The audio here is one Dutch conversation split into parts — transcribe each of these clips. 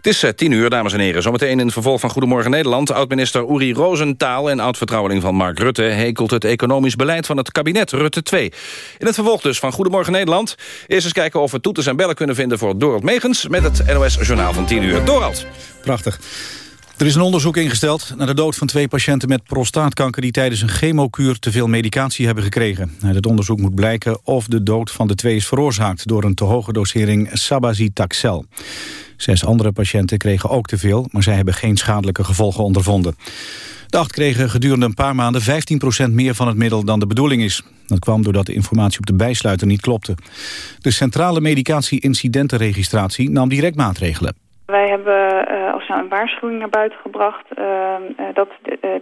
Het is uh, tien uur, dames en heren. Zometeen in het vervolg van Goedemorgen Nederland... oud-minister Uri Rosenthal en oud-vertrouweling van Mark Rutte... hekelt het economisch beleid van het kabinet Rutte 2. In het vervolg dus van Goedemorgen Nederland... eerst eens kijken of we toeters en bellen kunnen vinden voor Dorald Megens... met het NOS-journaal van 10 uur. Dorald. Prachtig. Er is een onderzoek ingesteld naar de dood van twee patiënten met prostaatkanker... die tijdens een chemokuur te veel medicatie hebben gekregen. Uit het onderzoek moet blijken of de dood van de twee is veroorzaakt... door een te hoge dosering sabazitaxel. Zes andere patiënten kregen ook te veel, maar zij hebben geen schadelijke gevolgen ondervonden. De acht kregen gedurende een paar maanden 15% meer van het middel dan de bedoeling is. Dat kwam doordat de informatie op de bijsluiter niet klopte. De Centrale Medicatie-incidentenregistratie nam direct maatregelen. Wij hebben uh, als een waarschuwing naar buiten gebracht uh, uh, dat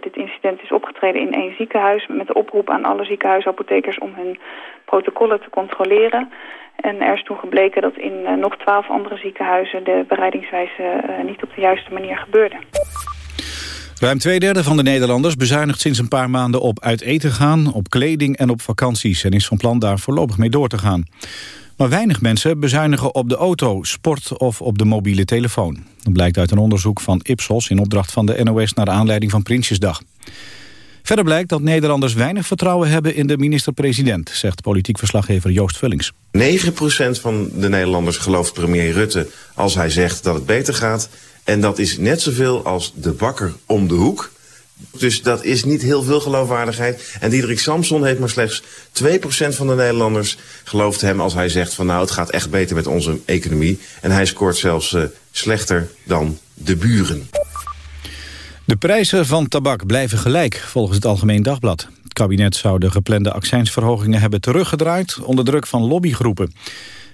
dit incident is opgetreden in één ziekenhuis... met de oproep aan alle ziekenhuisapothekers om hun protocollen te controleren. En er is toen gebleken dat in nog twaalf andere ziekenhuizen de bereidingswijze niet op de juiste manier gebeurde. Ruim twee derde van de Nederlanders bezuinigt sinds een paar maanden op uit eten gaan, op kleding en op vakanties en is van plan daar voorlopig mee door te gaan. Maar weinig mensen bezuinigen op de auto, sport of op de mobiele telefoon. Dat blijkt uit een onderzoek van Ipsos in opdracht van de NOS naar aanleiding van Prinsjesdag. Verder blijkt dat Nederlanders weinig vertrouwen hebben in de minister-president, zegt politiek verslaggever Joost Vullings. 9% van de Nederlanders gelooft premier Rutte als hij zegt dat het beter gaat. En dat is net zoveel als de bakker om de hoek. Dus dat is niet heel veel geloofwaardigheid. En Diederik Samson heeft maar slechts 2% van de Nederlanders gelooft hem als hij zegt van nou het gaat echt beter met onze economie. En hij scoort zelfs uh, slechter dan de buren. De prijzen van tabak blijven gelijk volgens het Algemeen Dagblad. Het kabinet zou de geplande accijnsverhogingen hebben teruggedraaid onder druk van lobbygroepen.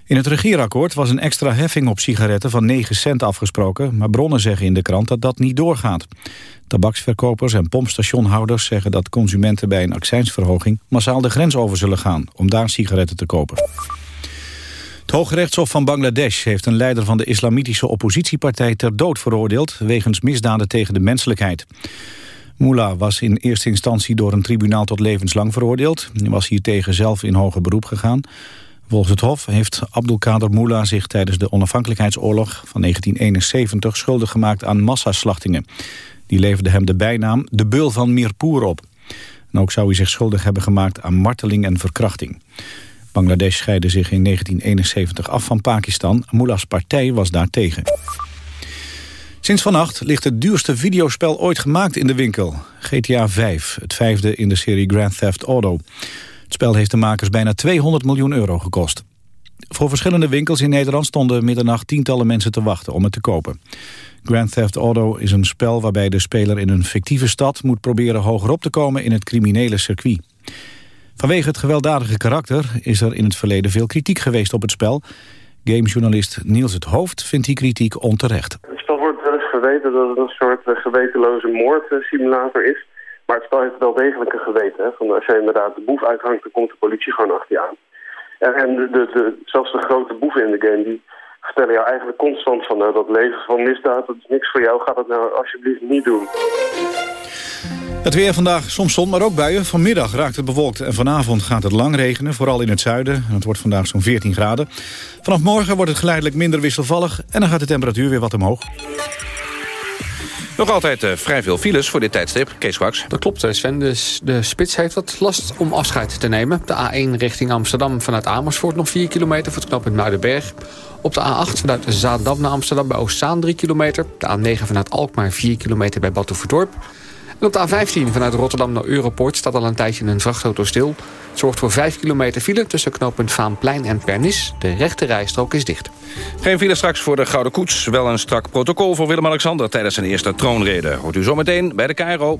In het regeerakkoord was een extra heffing op sigaretten van 9 cent afgesproken... maar bronnen zeggen in de krant dat dat niet doorgaat. Tabaksverkopers en pompstationhouders zeggen dat consumenten bij een accijnsverhoging... massaal de grens over zullen gaan om daar sigaretten te kopen. Het Hooggerechtshof van Bangladesh heeft een leider van de islamitische oppositiepartij ter dood veroordeeld... wegens misdaden tegen de menselijkheid. Mullah was in eerste instantie door een tribunaal tot levenslang veroordeeld. Hij was hiertegen zelf in hoger beroep gegaan. Volgens het Hof heeft Abdulkader Mullah zich tijdens de onafhankelijkheidsoorlog van 1971 schuldig gemaakt aan massaslachtingen. Die leverde hem de bijnaam de beul van Mirpur op. Ook zou hij zich schuldig hebben gemaakt aan marteling en verkrachting. Bangladesh scheidde zich in 1971 af van Pakistan. Mullahs partij was daartegen. Sinds vannacht ligt het duurste videospel ooit gemaakt in de winkel. GTA 5, het vijfde in de serie Grand Theft Auto. Spel heeft de makers bijna 200 miljoen euro gekost. Voor verschillende winkels in Nederland stonden middernacht tientallen mensen te wachten om het te kopen. Grand Theft Auto is een spel waarbij de speler in een fictieve stad moet proberen hogerop te komen in het criminele circuit. Vanwege het gewelddadige karakter is er in het verleden veel kritiek geweest op het spel. Gamejournalist Niels het Hoofd vindt die kritiek onterecht. Het spel wordt wel eens geweten dat het een soort eh, gewetenloze moordsimulator is. Maar het spel heeft wel degelijk een geweten. Hè? Van als je inderdaad de boef uithangt, dan komt de politie gewoon achter je aan. En de, de, de, zelfs de grote boeven in de game, die vertellen jou eigenlijk constant van... Nou, dat leven van misdaad, dat is niks voor jou, ga dat nou alsjeblieft niet doen. Het weer vandaag, soms zon, maar ook buien. Vanmiddag raakt het bewolkt en vanavond gaat het lang regenen, vooral in het zuiden. Het wordt vandaag zo'n 14 graden. Vanaf morgen wordt het geleidelijk minder wisselvallig en dan gaat de temperatuur weer wat omhoog. Nog altijd uh, vrij veel files voor dit tijdstip. Kees Kwaks. Dat klopt, Sven. Dus de spits heeft wat last om afscheid te nemen. De A1 richting Amsterdam vanuit Amersfoort nog 4 kilometer... voor het knooppunt Muidenberg. Op de A8 vanuit Zaandam naar Amsterdam bij Oostzaan 3 kilometer. De A9 vanuit Alkmaar 4 kilometer bij Batuverdorp. En op de A15 vanuit Rotterdam naar Europort staat al een tijdje een vrachtauto stil. Het zorgt voor 5 kilometer file tussen knooppunt Vaanplein en Pernis. De rechte rijstrook is dicht. Geen file straks voor de Gouden Koets. Wel een strak protocol voor Willem-Alexander tijdens zijn eerste troonrede. Hoort u zometeen bij de Cairo.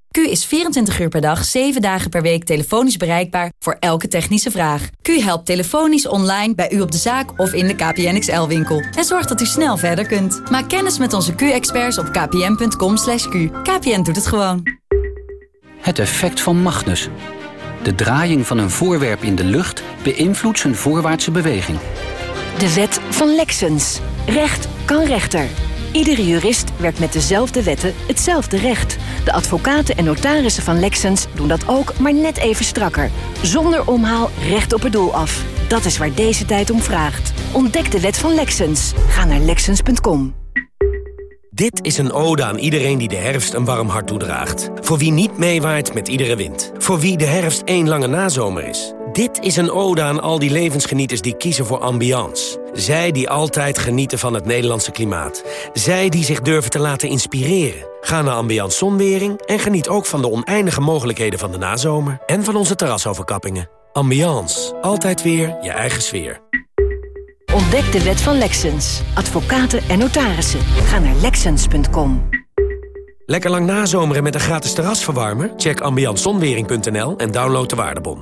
Q is 24 uur per dag, 7 dagen per week telefonisch bereikbaar voor elke technische vraag. Q helpt telefonisch online bij u op de zaak of in de KPN XL-winkel. En zorgt dat u snel verder kunt. Maak kennis met onze Q-experts op kpn.com. /q. KPN doet het gewoon. Het effect van Magnus. De draaiing van een voorwerp in de lucht beïnvloedt zijn voorwaartse beweging. De wet van Lexens. Recht kan rechter. Iedere jurist werkt met dezelfde wetten hetzelfde recht. De advocaten en notarissen van Lexens doen dat ook, maar net even strakker. Zonder omhaal recht op het doel af. Dat is waar deze tijd om vraagt. Ontdek de wet van Lexens. Ga naar Lexens.com. Dit is een ode aan iedereen die de herfst een warm hart toedraagt. Voor wie niet meewaait met iedere wind. Voor wie de herfst één lange nazomer is. Dit is een ode aan al die levensgenieters die kiezen voor ambiance. Zij die altijd genieten van het Nederlandse klimaat. Zij die zich durven te laten inspireren. Ga naar Ambiance Zonwering en geniet ook van de oneindige mogelijkheden van de nazomer... en van onze terrasoverkappingen. Ambiance. Altijd weer je eigen sfeer. Ontdek de wet van Lexens. Advocaten en notarissen. Ga naar Lexens.com. Lekker lang nazomeren met een gratis terrasverwarmer? Check ambiancezonwering.nl en download de waardebon.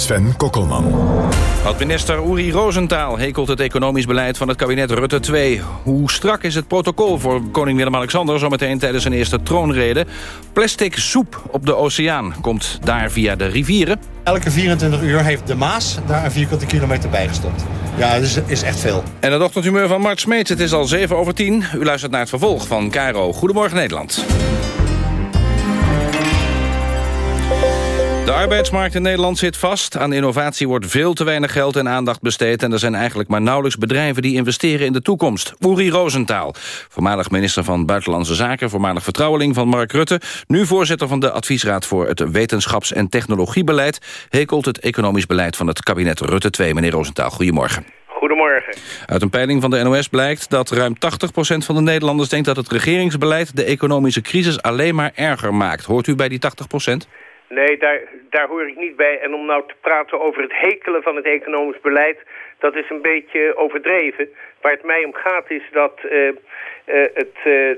Sven Kokkelman. Oud-minister Uri Rosenthal hekelt het economisch beleid van het kabinet Rutte 2. Hoe strak is het protocol voor koning Willem-Alexander... zometeen tijdens zijn eerste troonrede? Plastic soep op de oceaan komt daar via de rivieren. Elke 24 uur heeft de Maas daar een vierkante kilometer bij gestopt. Ja, dat is, is echt veel. En het ochtendhumeur van Mart Smeets. Het is al 7 over 10. U luistert naar het vervolg van Caro. Goedemorgen Nederland. De arbeidsmarkt in Nederland zit vast. Aan innovatie wordt veel te weinig geld en aandacht besteed... en er zijn eigenlijk maar nauwelijks bedrijven die investeren in de toekomst. Uri Rosenthal, voormalig minister van Buitenlandse Zaken... voormalig vertrouweling van Mark Rutte... nu voorzitter van de Adviesraad voor het Wetenschaps- en Technologiebeleid... hekelt het economisch beleid van het kabinet Rutte 2. Meneer Rosenthal, goedemorgen. Goedemorgen. Uit een peiling van de NOS blijkt dat ruim 80% van de Nederlanders denkt... dat het regeringsbeleid de economische crisis alleen maar erger maakt. Hoort u bij die 80%? Nee, daar, daar hoor ik niet bij. En om nou te praten over het hekelen van het economisch beleid... dat is een beetje overdreven. Waar het mij om gaat is dat, uh, uh, het, uh,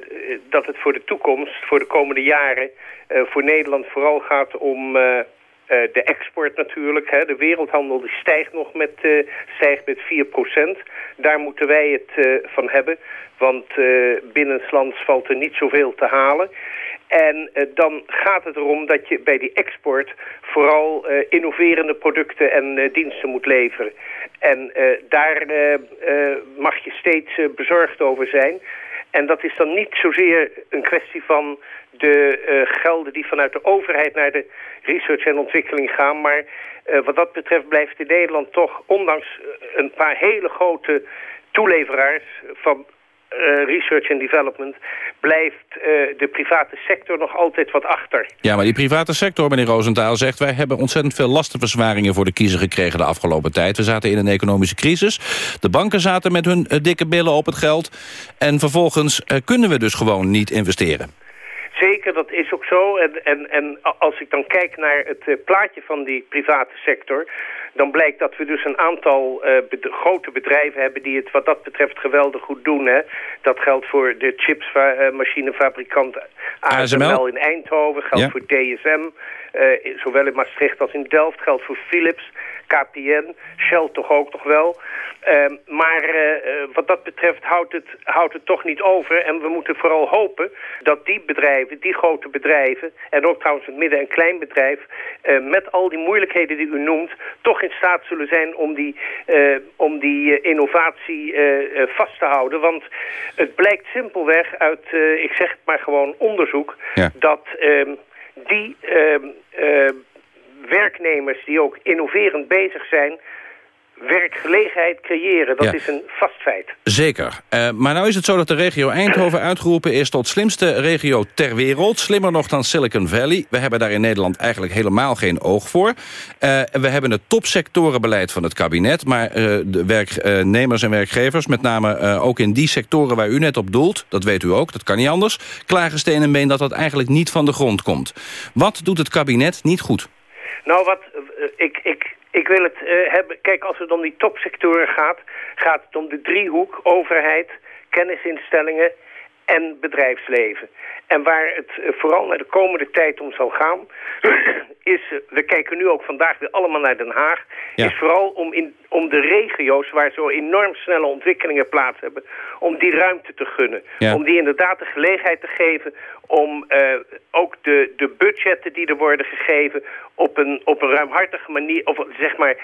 dat het voor de toekomst, voor de komende jaren... voor Nederland vooral gaat om de export natuurlijk. Hè. De wereldhandel die stijgt nog met, stijgt met 4%. Daar moeten wij het van hebben. Want binnenslands valt er niet zoveel te halen. En uh, dan gaat het erom dat je bij die export vooral uh, innoverende producten en uh, diensten moet leveren. En daar mag je steeds bezorgd over zijn. En dat is dan niet zozeer een kwestie van de gelden die vanuit de overheid naar de research en ontwikkeling gaan. Maar wat dat betreft blijft in Nederland toch, ondanks een paar hele grote toeleveraars van uh, research and development... blijft uh, de private sector nog altijd wat achter. Ja, maar die private sector, meneer Roosentaal, zegt... wij hebben ontzettend veel lastenverzwaringen voor de kiezer gekregen de afgelopen tijd. We zaten in een economische crisis. De banken zaten met hun uh, dikke billen op het geld. En vervolgens kunnen we dus gewoon niet investeren. Zeker, dat is ook zo. En, en, en als ik dan kijk naar het plaatje van die private sector dan blijkt dat we dus een aantal uh, grote bedrijven hebben die het wat dat betreft geweldig goed doen. Hè. Dat geldt voor de chipsmachinefabrikant ASML. ASML in Eindhoven, geldt ja. voor DSM, uh, zowel in Maastricht als in Delft, geldt voor Philips. KPN, Shell toch ook nog wel. Uh, maar uh, wat dat betreft houdt het, houdt het toch niet over. En we moeten vooral hopen dat die bedrijven, die grote bedrijven... en ook trouwens het midden- en kleinbedrijf... Uh, met al die moeilijkheden die u noemt... toch in staat zullen zijn om die, om die innovatie vast te houden. Want het blijkt simpelweg uit, ik zeg het maar gewoon, onderzoek... Ja. dat ehm, die ehm, werknemers die ook innoverend bezig zijn werkgelegenheid creëren. Dat Ja. is een vast feit. Zeker. Eh, maar nou is het zo dat de regio Eindhoven uitgeroepen is... tot slimste regio ter wereld. Slimmer nog dan Silicon Valley. We hebben daar in Nederland eigenlijk helemaal geen oog voor. Eh, we hebben het topsectorenbeleid van het kabinet. Maar eh, de werknemers en werkgevers, met name ook in die sectoren... waar u net op doelt, dat weet u ook, dat kan niet anders... klagen steen en been dat dat eigenlijk niet van de grond komt. Wat doet het kabinet niet goed? Nou, wat, eh, ik, ik, ik wil het eh, hebben... Kijk, als het om die topsectoren gaat... gaat het om de driehoek overheid, kennisinstellingen en bedrijfsleven. En waar het eh, vooral naar de komende tijd om zal gaan... is, eh, we kijken nu ook vandaag weer allemaal naar Den Haag... Ja. is vooral om, in, om de regio's waar zo enorm snelle ontwikkelingen plaats hebben... om die ruimte te gunnen. Ja. Om die inderdaad de gelegenheid te geven om eh, ook de, de budgetten die er worden gegeven... op een, op een ruimhartige manier, of zeg maar...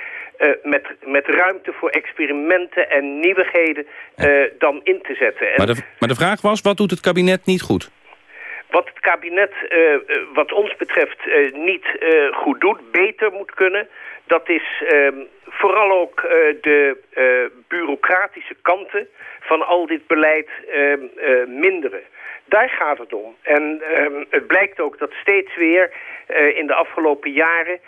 met, met ruimte voor experimenten en nieuwigheden eh, dan in te zetten. En Maar de, maar de vraag was, wat doet het kabinet niet goed? Wat het kabinet, eh, eh, wat ons betreft, eh, niet goed doet, beter moet kunnen... dat is ehm, vooral ook de bureaucratische kanten van al dit beleid ehm, eh, minderen. Daar gaat het om. En ehm, het blijkt ook dat steeds weer in de afgelopen jaren...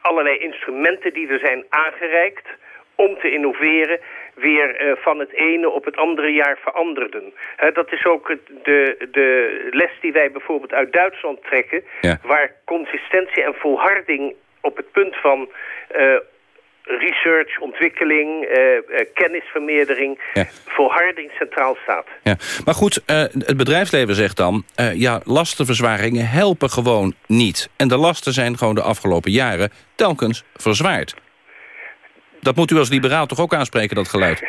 allerlei instrumenten die er zijn aangereikt om te innoveren weer eh, van het ene op het andere jaar veranderden. Dat is ook de, de les die wij bijvoorbeeld uit Duitsland trekken... Ja. waar consistentie en volharding op het punt van... eh, research, ontwikkeling, eh, kennisvermeerdering, volharding centraal staat. Ja. Maar goed, het bedrijfsleven zegt dan... ja, lastenverzwaringen helpen gewoon niet. En de lasten zijn gewoon de afgelopen jaren telkens verzwaard. Dat moet u als liberaal toch ook aanspreken, dat geluid?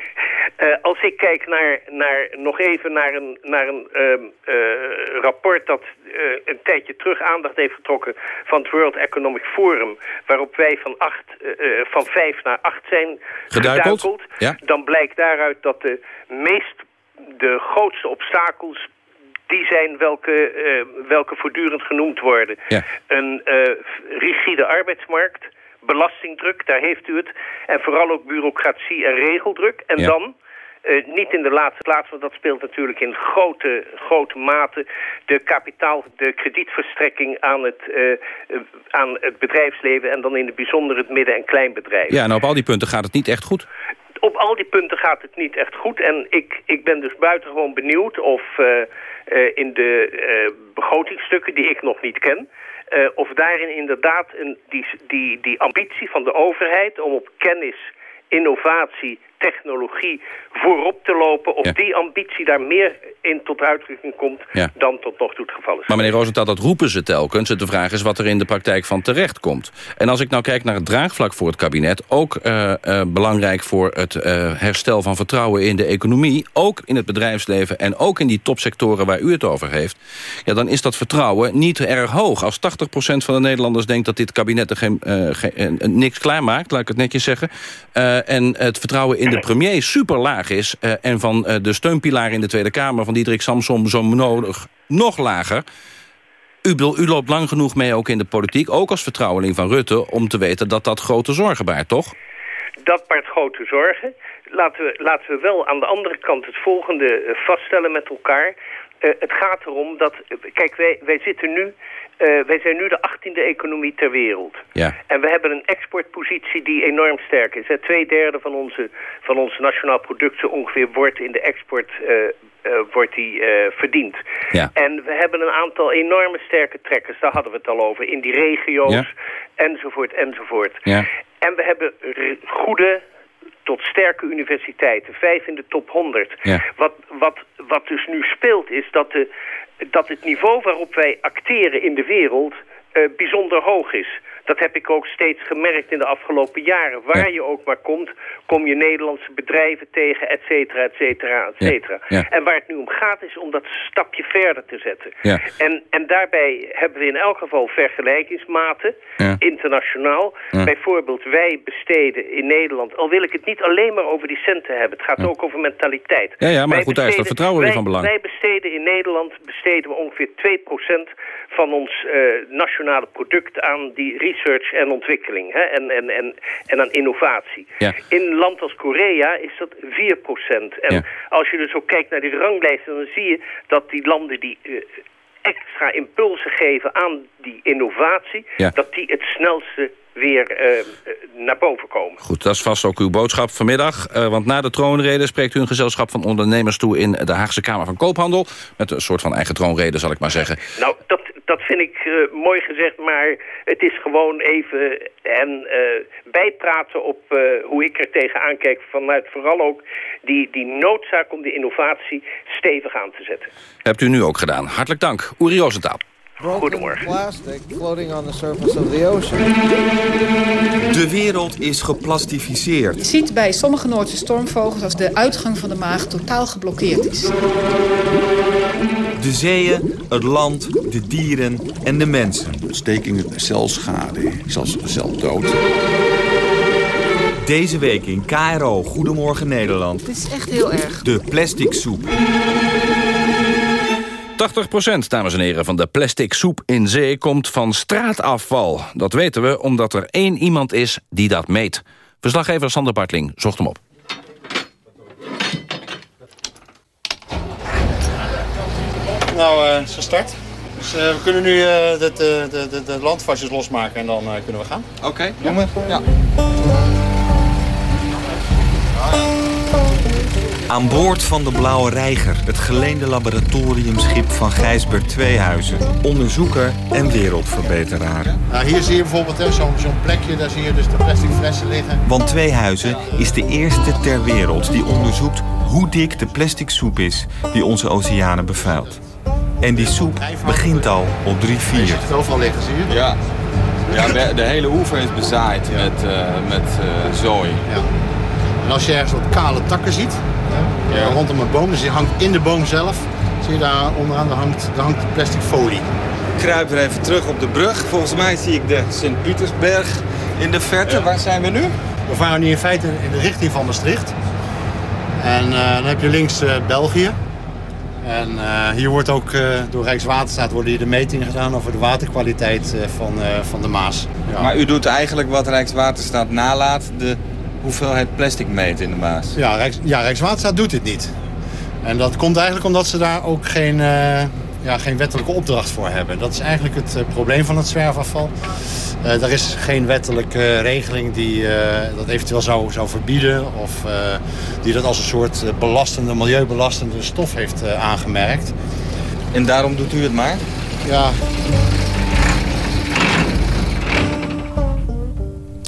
Eh, als ik kijk naar, naar, nog even naar een, naar een ehm, eh, rapport dat eh, een tijdje terug aandacht heeft getrokken van het World Economic Forum, waarop wij van, acht, van vijf naar acht zijn Geduikeld? geduikeld, Ja. dan blijkt daaruit dat de meest, de grootste obstakels die zijn welke, welke voortdurend genoemd worden. Ja. Een rigide arbeidsmarkt, belastingdruk, daar heeft u het. En vooral ook bureaucratie en regeldruk. En Ja. dan, eh, niet in de laatste plaats, want dat speelt natuurlijk in grote, grote mate... de kapitaal, de kredietverstrekking aan het, eh, eh, aan het bedrijfsleven... en dan in het bijzonder het midden- en kleinbedrijf. Ja, en op al die punten gaat het niet echt goed. Op al die punten gaat het niet echt goed. En ik, ik ben dus buitengewoon benieuwd of in de eh, begrotingstukken die ik nog niet ken... eh, of daarin inderdaad een, die, die, die ambitie van de overheid om op kennis, innovatie, technologie voorop te lopen... of Ja. die ambitie daar meer in tot uitdrukking komt Ja. dan tot nog toe het geval is. Maar meneer Rosenthal, dat roepen ze telkens. De vraag is wat er in de praktijk van terecht komt. En als ik nou kijk naar het draagvlak voor het kabinet... ook eh, eh, belangrijk voor het eh, herstel van vertrouwen in de economie... ook in het bedrijfsleven en ook in die topsectoren waar u het over heeft... Ja, dan is dat vertrouwen niet erg hoog. Als 80% van de Nederlanders denkt dat dit kabinet er geen, geen- niks klaarmaakt... laat ik het netjes zeggen... en het vertrouwen in de premier super laag is... eh, en van eh, de steunpilaar in de Tweede Kamer van Diederik Samsom zo nodig nog lager... U, u loopt lang genoeg mee ook in de politiek, ook als vertrouweling van Rutte... om te weten dat dat grote zorgen baart, toch? Dat baart grote zorgen. Laten we, laten we wel aan de andere kant het volgende eh, vaststellen met elkaar. Het gaat erom dat... Kijk, wij, wij zitten nu... eh, wij zijn nu de achttiende economie ter wereld. Ja. En we hebben een exportpositie die enorm sterk is. Hè. Twee derde van onze, van onze nationaal product zo ongeveer wordt in de export eh, eh, wordt die, verdiend. Ja. En we hebben een aantal enorme sterke trekkers, daar hadden we het al over, in die regio's, Ja. enzovoort, enzovoort. Ja. En we hebben goede tot sterke universiteiten, vijf in de top 100. Ja. Wat, wat, wat dus nu speelt is dat, de, dat het niveau waarop wij acteren in de wereld eh, bijzonder hoog is. Dat heb ik ook steeds gemerkt in de afgelopen jaren. Waar je ook maar komt, kom je Nederlandse bedrijven tegen, et cetera, et cetera, et cetera. ja. En waar het nu om gaat is om dat stapje verder te zetten. En, en daarbij hebben we in elk geval vergelijkingsmaten, internationaal. Bijvoorbeeld wij besteden in Nederland, al wil ik het niet alleen maar over die centen hebben. Het gaat ook over mentaliteit. Ja, ja, maar Wij goed, daar is dat vertrouwen weer van belang. Wij besteden in Nederland besteden we ongeveer 2% van ons eh, nationale product aan die research en ontwikkeling hè, en, en, en, en aan innovatie. Ja. In een land als Korea is dat 4% En Ja. als je dus ook kijkt naar die ranglijsten, dan zie je dat die landen die eh, extra impulsen geven aan die innovatie, Ja. dat die het snelste weer eh, naar boven komen. Goed, dat is vast ook uw boodschap vanmiddag. want na de troonrede spreekt u een gezelschap van ondernemers toe... in de Haagse Kamer van Koophandel. Met een soort van eigen troonrede, zal ik maar zeggen. Nou, dat, dat vind ik eh, mooi gezegd, maar het is gewoon even en eh, bijpraten op eh, hoe ik er tegenaan kijk. Vanuit vooral ook die, die noodzaak om die innovatie stevig aan te zetten. Hebt u nu ook gedaan. Hartelijk dank. Uri Roosentaal. Goedemorgen. Plastic floating on the surface of the ocean. De wereld is geplastificeerd. Je ziet bij sommige Noordse stormvogels als de uitgang van de maag totaal geblokkeerd is. De zeeën, het land, de dieren en de mensen. Ontstekingen, celschade, zelfs celdood. Deze week in KRO Goedemorgen Nederland. Dit is echt heel erg. De plastic soep. 80% dames en heren, van de plastic soep in zee komt van straatafval. Dat weten we omdat er één iemand is die dat meet. Verslaggever Sander Bartling zocht hem op. Nou, eh ze start. Dus eh, we kunnen nu eh, de, de, de, de, de landvastjes losmaken en dan eh, kunnen we gaan. Oké, doen we. Ja. Aan boord van de Blauwe Reiger, het geleende laboratoriumschip van Gijsbert Tweehuizen. Onderzoeker en wereldverbeteraar. Nou, hier zie je bijvoorbeeld hè, zo'n plekje, daar zie je dus de plastic flessen liggen. Want Tweehuizen is de eerste ter wereld die onderzoekt hoe dik de plastic soep is die onze oceanen bevuilt. En die soep begint al op Je 3-4. ziet het overal liggen, zie je? Ja, ja de, de hele oever is bezaaid met, eh, met eh, zooi. Ja. En als je ergens wat kale takken ziet, eh, rondom een boom, dus die hangt in de boom zelf, zie je daar onderaan, daar hangt, daar hangt plastic folie. Ik kruip er even terug op de brug. Volgens mij zie ik de Sint-Pietersberg in de verte. Waar zijn we nu? We varen nu in feite in de richting van Maastricht. En eh, dan heb je links eh, België. En hier wordt ook door Rijkswaterstaat worden hier de metingen gedaan over de waterkwaliteit van, van de Maas. Ja. Maar u doet eigenlijk wat Rijkswaterstaat nalaat, de hoeveelheid plastic meten in de Maas. Ja, Rijks, ja, Rijkswaterstaat doet dit niet. En dat komt eigenlijk omdat ze daar ook geen, eh, ja, geen wettelijke opdracht voor hebben. Dat is eigenlijk het eh, probleem van het zwerfafval. Eh er is geen wettelijke regeling die dat eventueel zou, zou verbieden... of die dat als een soort belastende, milieubelastende stof heeft aangemerkt. En daarom doet u het maar? Ja,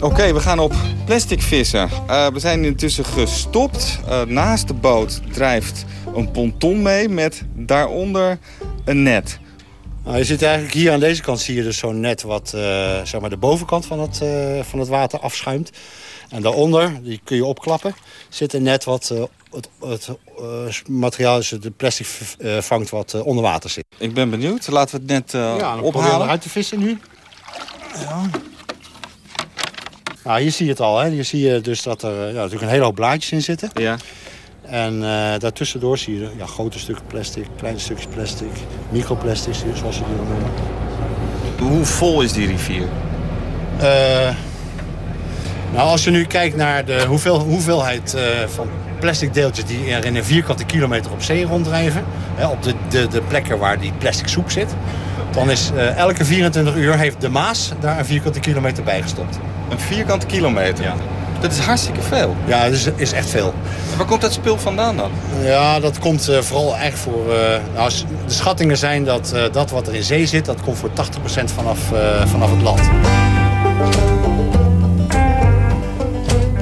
Oké, we gaan op plastic vissen. Eh, we zijn intussen gestopt. Eh, naast de boot drijft een ponton mee met daaronder een net. Nou, je ziet eigenlijk hier aan deze kant zie je dus zo'n net wat eh, zeg maar de bovenkant van het, van het water afschuimt. En daaronder, die kun je opklappen, zit een net wat het, het materiaal, dus de plastic vangt wat onder water zit. Ik ben benieuwd. Laten we het net eh, ja, dan ophalen. eruit te vissen nu. Ja. Nou, hier zie je het al. Hè. Hier zie je dus dat er eh, ja, natuurlijk een hele hoop blaadjes in zitten. Ja. En eh daartussendoor zie je ja, grote stukken plastic, kleine stukjes plastic, microplastics, zoals ze die noemen. Hoe vol is die rivier? Eh, nou, als je nu kijkt naar de hoeveel, hoeveelheid van plastic deeltjes die er in een vierkante kilometer op zee ronddrijven, hè, op de, de, de plekken waar die plastic soep zit, dan is eh, elke 24 uur heeft de Maas daar een vierkante kilometer bij gestopt. Een vierkante kilometer? Ja. Dat is hartstikke veel. Ja, dat is, is echt veel. En waar komt dat spul vandaan dan? Ja, dat komt eh, vooral echt voor... eh, nou, de schattingen zijn dat eh, dat wat er in zee zit, dat komt voor 80% vanaf, eh, vanaf het land.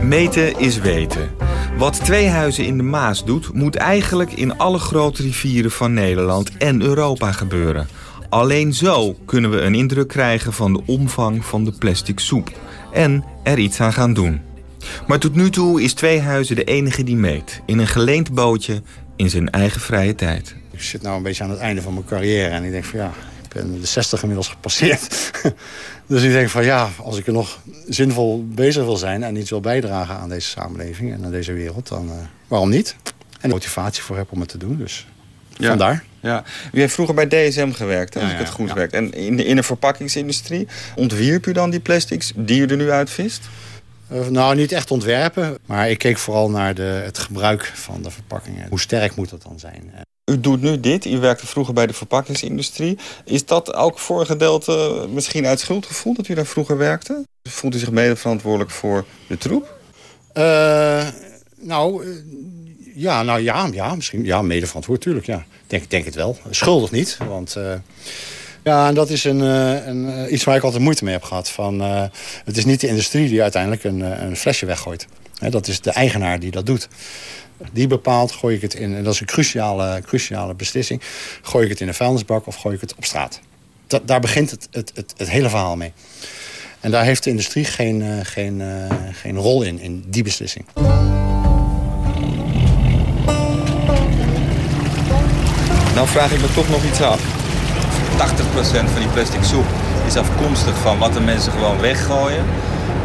Meten is weten. Wat Tweehuizen in de Maas doet, moet eigenlijk in alle grote rivieren van Nederland en Europa gebeuren. Alleen zo kunnen we een indruk krijgen van de omvang van de plastic soep. En er iets aan gaan doen. Maar tot nu toe is Tweehuizen de enige die meet. In een geleend bootje, in zijn eigen vrije tijd. Ik zit nou een beetje aan het einde van mijn carrière en ik denk van ja, ik ben de 60 inmiddels gepasseerd. dus ik denk van ja, als ik er nog zinvol bezig wil zijn en iets wil bijdragen aan deze samenleving en aan deze wereld, dan eh, waarom niet? En motivatie voor heb om het te doen, dus Ja. Vandaar. Ja. U heeft vroeger bij DSM gewerkt, als Ja, ik het goed ja. werk. En in de, in de verpakkingsindustrie, ontwierp u dan die plastics die u er nu uitvist? Eh, nou, niet echt ontwerpen. Maar ik keek vooral naar de, het gebruik van de verpakkingen. Hoe sterk moet dat dan zijn? U doet nu dit, u werkte vroeger bij de verpakkingsindustrie. Is dat ook voor een gedeelte misschien uit schuldgevoel dat u daar vroeger werkte? Voelt u zich mede verantwoordelijk voor de troep? Eh, nou, eh, ja, nou ja, ja, misschien. Ja, mede verantwoord, tuurlijk. Ja. Denk, denk het wel. Schuldig niet. Want eh, ja, en dat is een, eh, een, eh, iets waar ik altijd moeite mee heb gehad. Van, het is niet de industrie die uiteindelijk een, een flesje weggooit. Dat is de eigenaar die dat doet. Die bepaalt, gooi ik het in, en dat is een cruciale, cruciale beslissing... gooi ik het in een vuilnisbak of gooi ik het op straat. Da- daar begint het, het, het, hele verhaal mee. En daar heeft de industrie geen, geen, geen rol in, in die beslissing. Nou vraag ik me toch nog iets af. 80% van die plastic soep is afkomstig van wat de mensen gewoon weggooien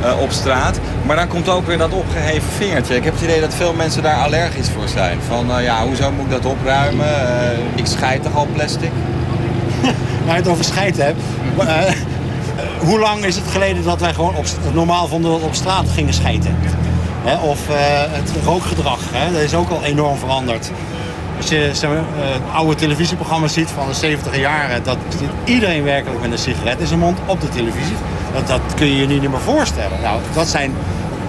eh, op straat. Maar dan komt ook weer dat opgeheven vingertje. Ik heb het idee dat veel mensen daar allergisch voor zijn. Van eh, ja, hoezo moet ik dat opruimen? Eh, ik scheid toch al plastic? Nou, het over scheid hebt. Eh, hoe lang is het geleden dat wij gewoon op, normaal vonden dat we op straat gingen schijten? Hè, of het rookgedrag, hè, dat is ook al enorm veranderd. Als je zeg maar, eh, oude televisieprogramma's ziet van de 70 jaren... dat iedereen werkelijk met een sigaret in zijn mond op de televisie. Dat, dat kun je je niet meer voorstellen. Nou, dat zijn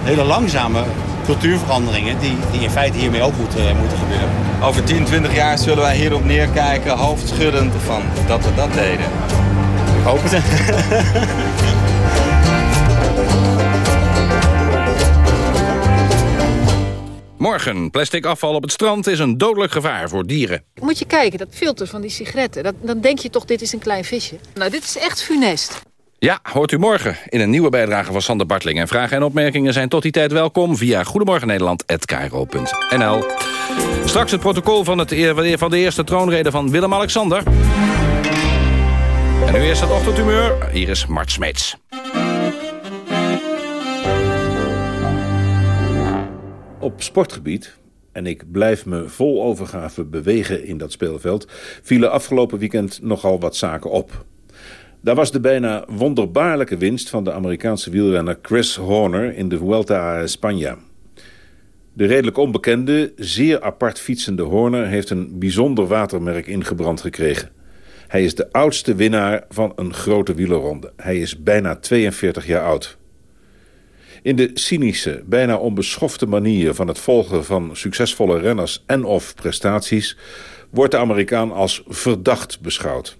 hele langzame cultuurveranderingen... die, die in feite hiermee ook moeten, moeten gebeuren. Over 10, 20 jaar zullen wij hierop neerkijken, hoofdschuddend van dat we dat deden. Ik hoop het. Morgen, plastic afval op het strand is een dodelijk gevaar voor dieren. Moet je kijken, dat filter van die sigaretten. Dat, dan denk je toch, dit is een klein visje. Nou, dit is echt funest. Ja, hoort u morgen in een nieuwe bijdrage van Sander Bartling. En vragen en opmerkingen zijn tot die tijd welkom via goedemorgennederland.nl. Straks het protocol van, het, van de eerste troonrede van Willem-Alexander. En nu eerst het ochtendhumeur. Hier is Mart Smeets. Op sportgebied, en ik blijf me vol overgave bewegen in dat speelveld, vielen afgelopen weekend nogal wat zaken op. Daar was de bijna wonderbaarlijke winst van de Amerikaanse wielrenner Chris Horner in de Vuelta a España. De redelijk onbekende, zeer apart fietsende Horner heeft een bijzonder watermerk ingebrand gekregen. Hij is de oudste winnaar van een grote wielerronde. Hij is bijna 42 jaar oud. In de cynische, bijna onbeschofte manier van het volgen van succesvolle renners en of prestaties wordt de Amerikaan als verdacht beschouwd.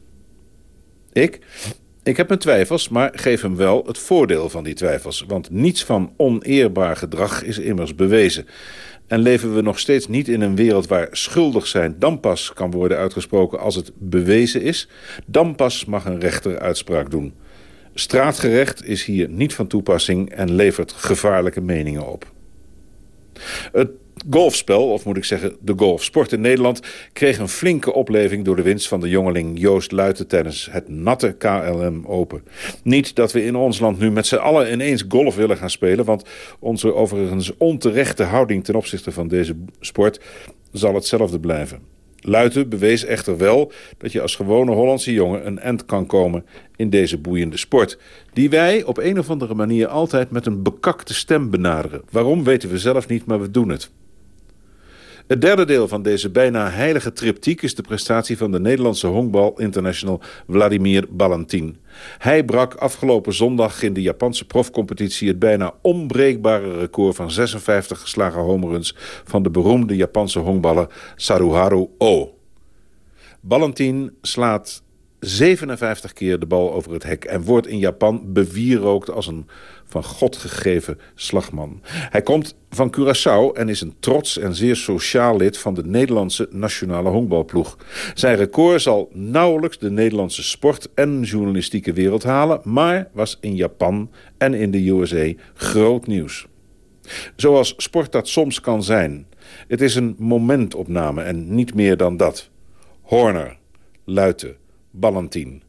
Ik? Ik heb mijn twijfels, maar geef hem wel het voordeel van die twijfels. Want niets van oneerbaar gedrag is immers bewezen. En leven we nog steeds niet in een wereld waar schuldig zijn dan pas kan worden uitgesproken als het bewezen is? Dan pas mag een rechter uitspraak doen. Straatgerecht is hier niet van toepassing en levert gevaarlijke meningen op. Het golfspel, of moet ik zeggen de golfsport in Nederland... kreeg een flinke opleving door de winst van de jongeling Joost Luiten... tijdens het natte KLM Open. Niet dat we in ons land nu met z'n allen ineens golf willen gaan spelen... want onze overigens onterechte houding ten opzichte van deze sport... zal hetzelfde blijven. Luiten bewees echter wel dat je als gewone Hollandse jongen een end kan komen in deze boeiende sport. Die wij op een of andere manier altijd met een bekakte stem benaderen. Waarom weten we zelf niet, maar we doen het. Het derde deel van deze bijna heilige triptiek is de prestatie van de Nederlandse honkbal international Vladimir Balantin. Hij brak afgelopen zondag in de Japanse profcompetitie het bijna onbreekbare record van 56 geslagen homeruns van de beroemde Japanse honkballer Saruharu O. Balantin slaat 57 keer de bal over het hek en wordt in Japan bewierookt als een van God gegeven slagman. Hij komt van Curaçao en is een trots en zeer sociaal lid van de Nederlandse nationale honkbalploeg. Zijn record zal nauwelijks de Nederlandse sport- en journalistieke wereld halen, maar was in Japan en in de USA groot nieuws. Zoals sport dat soms kan zijn. Het is een momentopname en niet meer dan dat. Horner, Luiten, Ballantin.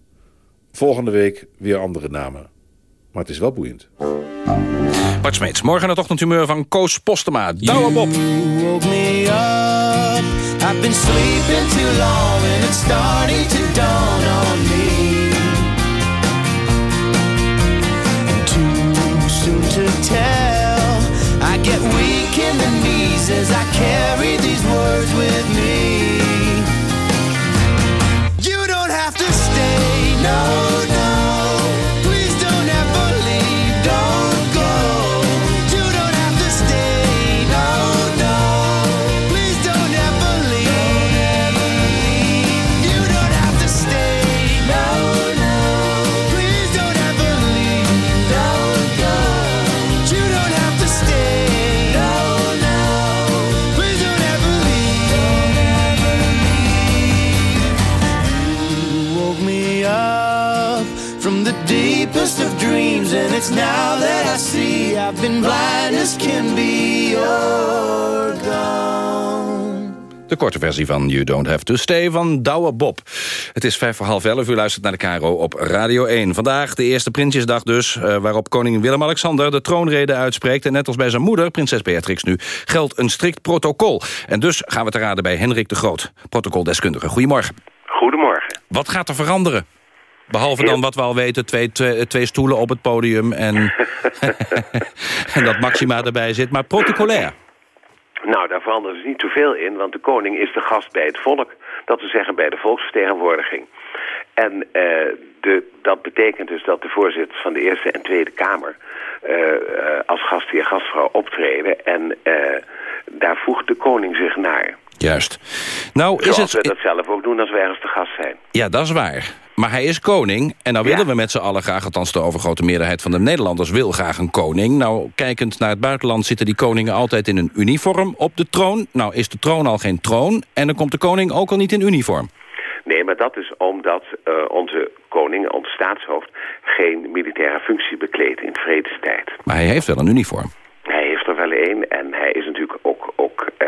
Volgende week weer andere namen. Maar het is wel boeiend. Bart Smeets, morgen het ochtendhumeur van Koos Postema. Douwe Bob. I've been sleeping too long and it's starting to dawn on me. De korte versie van You Don't Have To Stay van Douwe Bob. Het is vijf voor half elf, u luistert naar de KRO op Radio 1. Vandaag de eerste Prinsjesdag dus, eh, waarop koning Willem-Alexander de troonrede uitspreekt. En net als bij zijn moeder, prinses Beatrix nu, geldt een strikt protocol. En dus gaan we te raden bij Henrik de Groot, protocoldeskundige. Goedemorgen. Goedemorgen. Wat gaat er veranderen? Behalve dan wat we al weten, twee, twee, twee stoelen op het podium en, en dat Maxima erbij zit. Maar protocolair. Nou, daar verandert dus niet zoveel in, want de koning is de gast bij het volk. Dat we zeggen bij de volksvertegenwoordiging. En eh, de, dat betekent dus dat de voorzitters van de Eerste en Tweede Kamer... eh, eh, als gastheer, gastvrouw optreden. En daar voegt de koning zich naar. Juist. Nou is het... we dat zelf ook doen als wij ergens te gast zijn. Ja, dat is waar. Maar hij is koning. En nou willen we met z'n allen graag, althans de overgrote meerderheid van de Nederlanders wil graag een koning. Nou, kijkend naar het buitenland zitten die koningen altijd in een uniform op de troon. Nou is de troon al geen troon en dan komt de koning ook al niet in uniform. Nee, maar dat is omdat eh, onze koning, onze staatshoofd... geen militaire functie bekleedt in vredestijd. Maar hij heeft wel een uniform. Hij heeft er wel een en hij is natuurlijk ook, ook eh,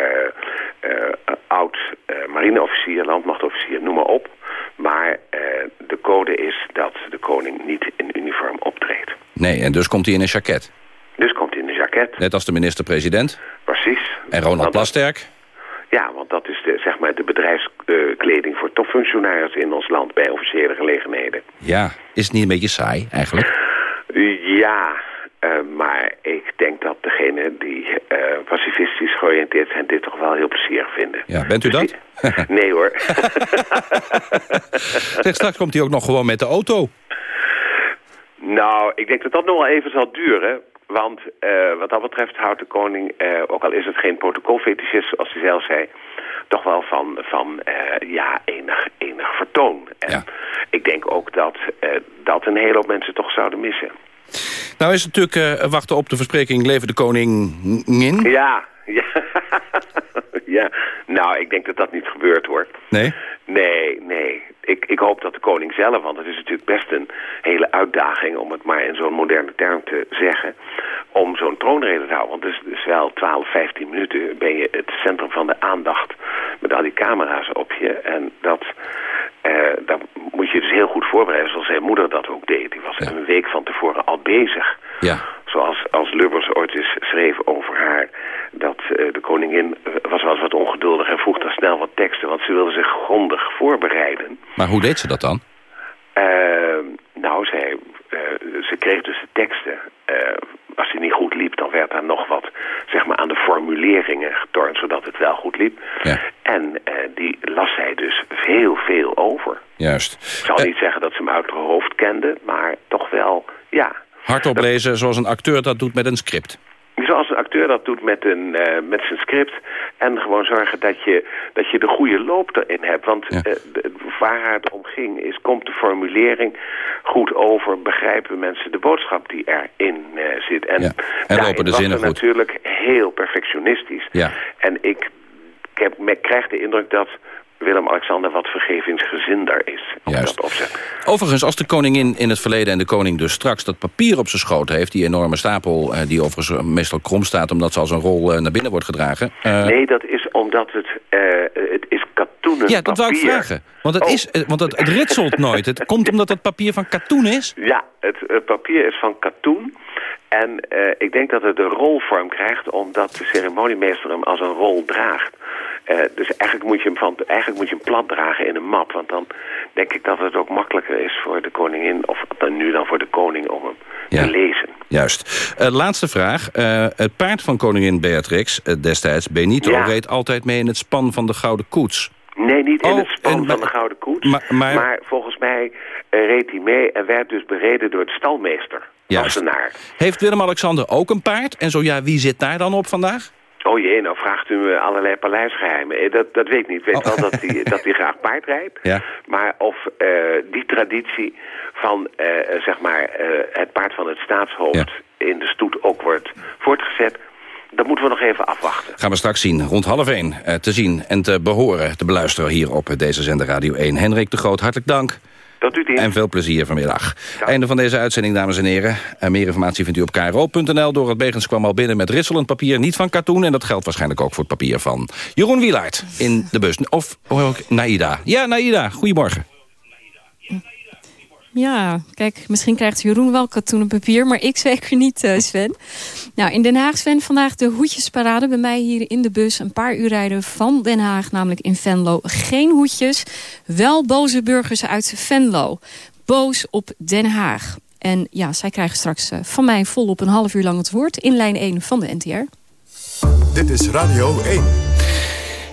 eh, oud eh, marineofficier, landmachtofficier, noem maar op. Maar eh, de code is dat de koning niet in uniform optreedt. Nee, en dus komt hij in een jacket. Dus komt hij in een jacket. Net als de minister-president. Precies. En Ronald Plasterk. Ja, want dat is de, zeg maar de bedrijfskleding voor topfunctionarissen in ons land bij officiële gelegenheden. Ja, is het niet een beetje saai eigenlijk? Ja, maar ik denk dat degenen die eh, pacifistisch georiënteerd zijn dit toch wel heel plezierig vinden. Ja, bent u dat? Nee hoor. zeg, straks komt hij ook nog gewoon met de auto. Nou, ik denk dat dat nog wel even zal duren. Want eh, wat dat betreft houdt de koning, eh, ook al is het geen protocolfetischist zoals hij zelf zei... toch wel van, van eh, ja, enig, enig vertoon. En ik denk ook dat, eh, dat een hele hoop mensen toch zouden missen. Nou is het natuurlijk eh, wachten op de verspreking Leven de Koningin. Ja, ja. ja. Nou, ik denk dat dat niet gebeurt hoor. Nee? Nee, nee. Ik, ik hoop dat de koning zelf, want het is natuurlijk best een hele uitdaging... om het maar in zo'n moderne term te zeggen... om zo'n troonrede te houden. Want het is dus wel 12, 15 minuten ben je het centrum van de aandacht... met al die camera's op je. En dat, daar moet je dus heel goed voorbereiden, zoals zijn moeder dat ook deed. Die was een week van tevoren al bezig. Ja. Zoals als Lubbers ooit eens schreef over haar... dat eh, de koningin eh, was wel eens wat ongeduldig en vroeg dan snel wat teksten... want ze wilde zich grondig voorbereiden. Maar hoe deed ze dat dan? Eh, nou, zij, eh, ze kreeg dus de teksten. Eh, als die niet goed liep, dan werd daar nog wat zeg maar, aan de formuleringen getornd... zodat het wel goed liep. Ja. En eh, die las zij dus heel veel over. Juist. Ik zal niet zeggen dat ze hem uit haar hoofd kende, maar toch wel, ja... Hardop lezen zoals een acteur dat doet met een script. Zoals een acteur dat doet met, een, eh, met zijn script. En gewoon zorgen dat je, dat je de goede loop erin hebt. Want eh, waar het om ging is, komt de formulering goed over? Begrijpen mensen de boodschap die erin eh, zit? En, En daarin lopen de zinnen goed. natuurlijk heel perfectionistisch. Ja. En ik, ik, heb, ik krijg de indruk dat Willem-Alexander wat vergevingsgezinder is. Op Juist. Overigens, als de koningin in het verleden en de koning dus straks dat papier op zijn schoot heeft... die enorme stapel, eh, die overigens meestal krom staat... omdat ze als een rol eh, naar binnen wordt gedragen... eh, Nee, dat is omdat het, eh, het is katoenen ja, dat wou ik papier. vragen. Want, het, Oh. is, want het, het ritselt nooit. Het komt omdat het papier van katoen is? Ja, het, het papier is van katoen. En ik denk dat het een rolvorm krijgt omdat de ceremoniemeester hem als een rol draagt. Eh, dus eigenlijk moet, je hem van, eigenlijk moet je hem plat dragen in een map. Want dan denk ik dat het ook makkelijker is voor de koningin... of dan nu dan voor de koning om hem te lezen. Juist. Eh, laatste vraag. Eh, het paard van koningin Beatrix, destijds Benito... Ja. reed altijd mee in het span van de Gouden Koets. Nee, niet in Oh, het span en- van de Gouden Koets. maar- maar- volgens mij reed hij mee en werd dus bereden door de stalmeester. Juist. Heeft Willem-Alexander ook een paard? En zo ja, wie zit daar dan op vandaag? Oh jee, nou vraagt u me allerlei paleisgeheimen. Eh, Dat, dat weet ik niet. Ik weet Oh. wel dat hij, dat hij graag paard rijdt. Ja. Maar of eh, die traditie van eh, zeg maar, het paard van het staatshoofd in de stoet ook wordt voortgezet... dat moeten we nog even afwachten. Gaan we straks zien, rond half één. te zien en te behoren, te beluisteren hier op deze zender Radio 1. Henrik de Groot, hartelijk dank. Tot u dienst. En veel plezier vanmiddag. Einde van deze uitzending, dames en heren. En meer informatie vindt u op kro.nl. Dorot Begens kwam al binnen met ritselend papier, niet van katoen. En dat geldt waarschijnlijk ook voor het papier van Jeroen Wielaert in de bus. Of oh, Naida. Ja, Naida, goedemorgen. Ja, kijk, misschien krijgt Jeroen wel katoenen papier, maar ik zeker niet, eh, Sven. Nou, in Den Haag, Sven, vandaag de hoedjesparade bij mij hier in de bus. Een paar uur rijden van Den Haag, namelijk in Venlo. Geen hoedjes, wel boze burgers uit Venlo. Boos op Den Haag. En ja, zij krijgen straks eh, van mij volop een half uur lang het woord in lijn 1 van de NTR. Dit is Radio 1.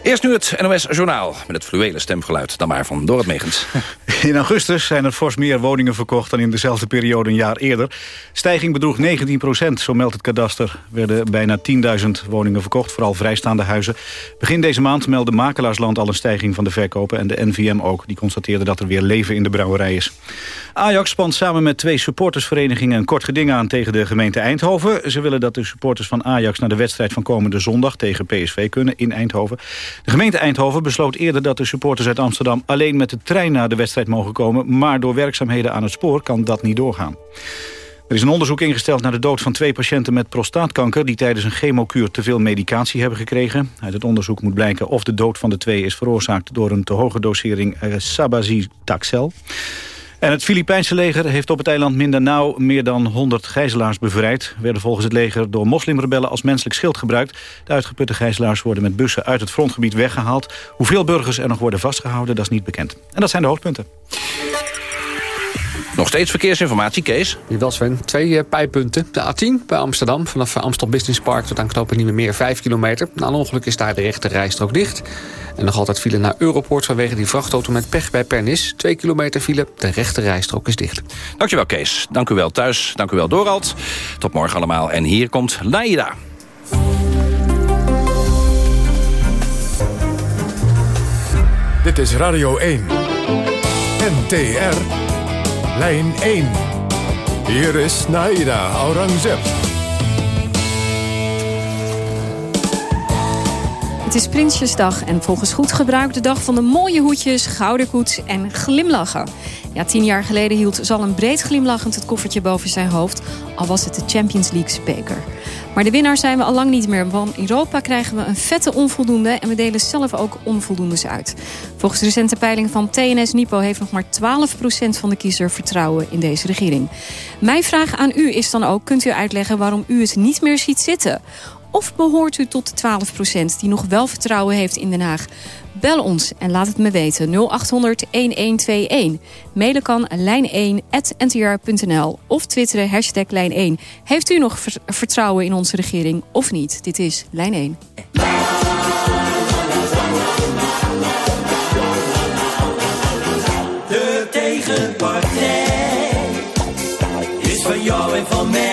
Eerst nu het NOS Journaal. Met het fluwele stemgeluid dan maar van Dorot Megens. In augustus zijn er fors meer woningen verkocht dan in dezelfde periode een jaar eerder. Stijging bedroeg 19 procent, zo meldt het kadaster. Er werden bijna 10.000 woningen verkocht, vooral vrijstaande huizen. Begin deze maand meldde Makelaarsland al een stijging van de verkopen... en de NVM ook, die constateerde dat er weer leven in de brouwerij is. Ajax spant samen met twee supportersverenigingen een kort geding aan tegen de gemeente Eindhoven. Ze willen dat de supporters van Ajax naar de wedstrijd van komende zondag tegen PSV kunnen in Eindhoven. De gemeente Eindhoven besloot eerder dat de supporters uit Amsterdam alleen met de trein naar de wedstrijd mogen komen. Maar door werkzaamheden aan het spoor kan dat niet doorgaan. Er is een onderzoek ingesteld naar de dood van twee patiënten met prostaatkanker... die tijdens een chemokuur te veel medicatie hebben gekregen. Uit het onderzoek moet blijken of de dood van de twee is veroorzaakt... door een te hoge dosering eh, sabazitaxel. En het Filipijnse leger heeft op het eiland Mindanao meer dan 100 gijzelaars bevrijd. Werden volgens het leger door moslimrebellen als menselijk schild gebruikt. De uitgeputte gijzelaars worden met bussen uit het frontgebied weggehaald. Hoeveel burgers er nog worden vastgehouden, dat is niet bekend. En dat zijn de hoofdpunten. Nog steeds verkeersinformatie, Kees. Jawel Sven, twee eh, pijpunten. De A10 bij Amsterdam, vanaf Amstel Business Park tot aan knopen niet meer 5 kilometer. Na een ongeluk is daar de rechte rijstrook dicht. En nog altijd file naar Europoort vanwege die vrachtauto met pech bij Pernis. 2 kilometer file, de rechte rijstrook is dicht. Dankjewel, Kees. Dank u wel thuis. Dank u wel, Dorald. Tot morgen allemaal. En hier komt Laida. Dit is Radio 1. NTR. Lijn 1. Hier is Naida Aurangzeb. Het is Prinsjesdag en volgens goed gebruik de dag van de mooie hoedjes, gouden koets en glimlachen. Ja, tien jaar geleden hield Zalm breed glimlachend het koffertje boven zijn hoofd, al was het de Champions League beker. Maar de winnaar zijn we al lang niet meer. Van Europa krijgen we een vette onvoldoende en we delen zelf ook onvoldoendes uit. Volgens recente peilingen van TNS Nipo heeft nog maar 12% van de kiezer vertrouwen in deze regering. Mijn vraag aan u is dan ook, kunt u uitleggen waarom u het niet meer ziet zitten? Of behoort u tot de 12% die nog wel vertrouwen heeft in Den Haag? Bel ons en laat het me weten. 0800 1121. Mailen kan lijn1.ntr.nl of twitteren hashtag lijn1. Heeft u nog ver- vertrouwen in onze regering of niet? Dit is Lijn 1. De tegenpartij is van jou en van mij.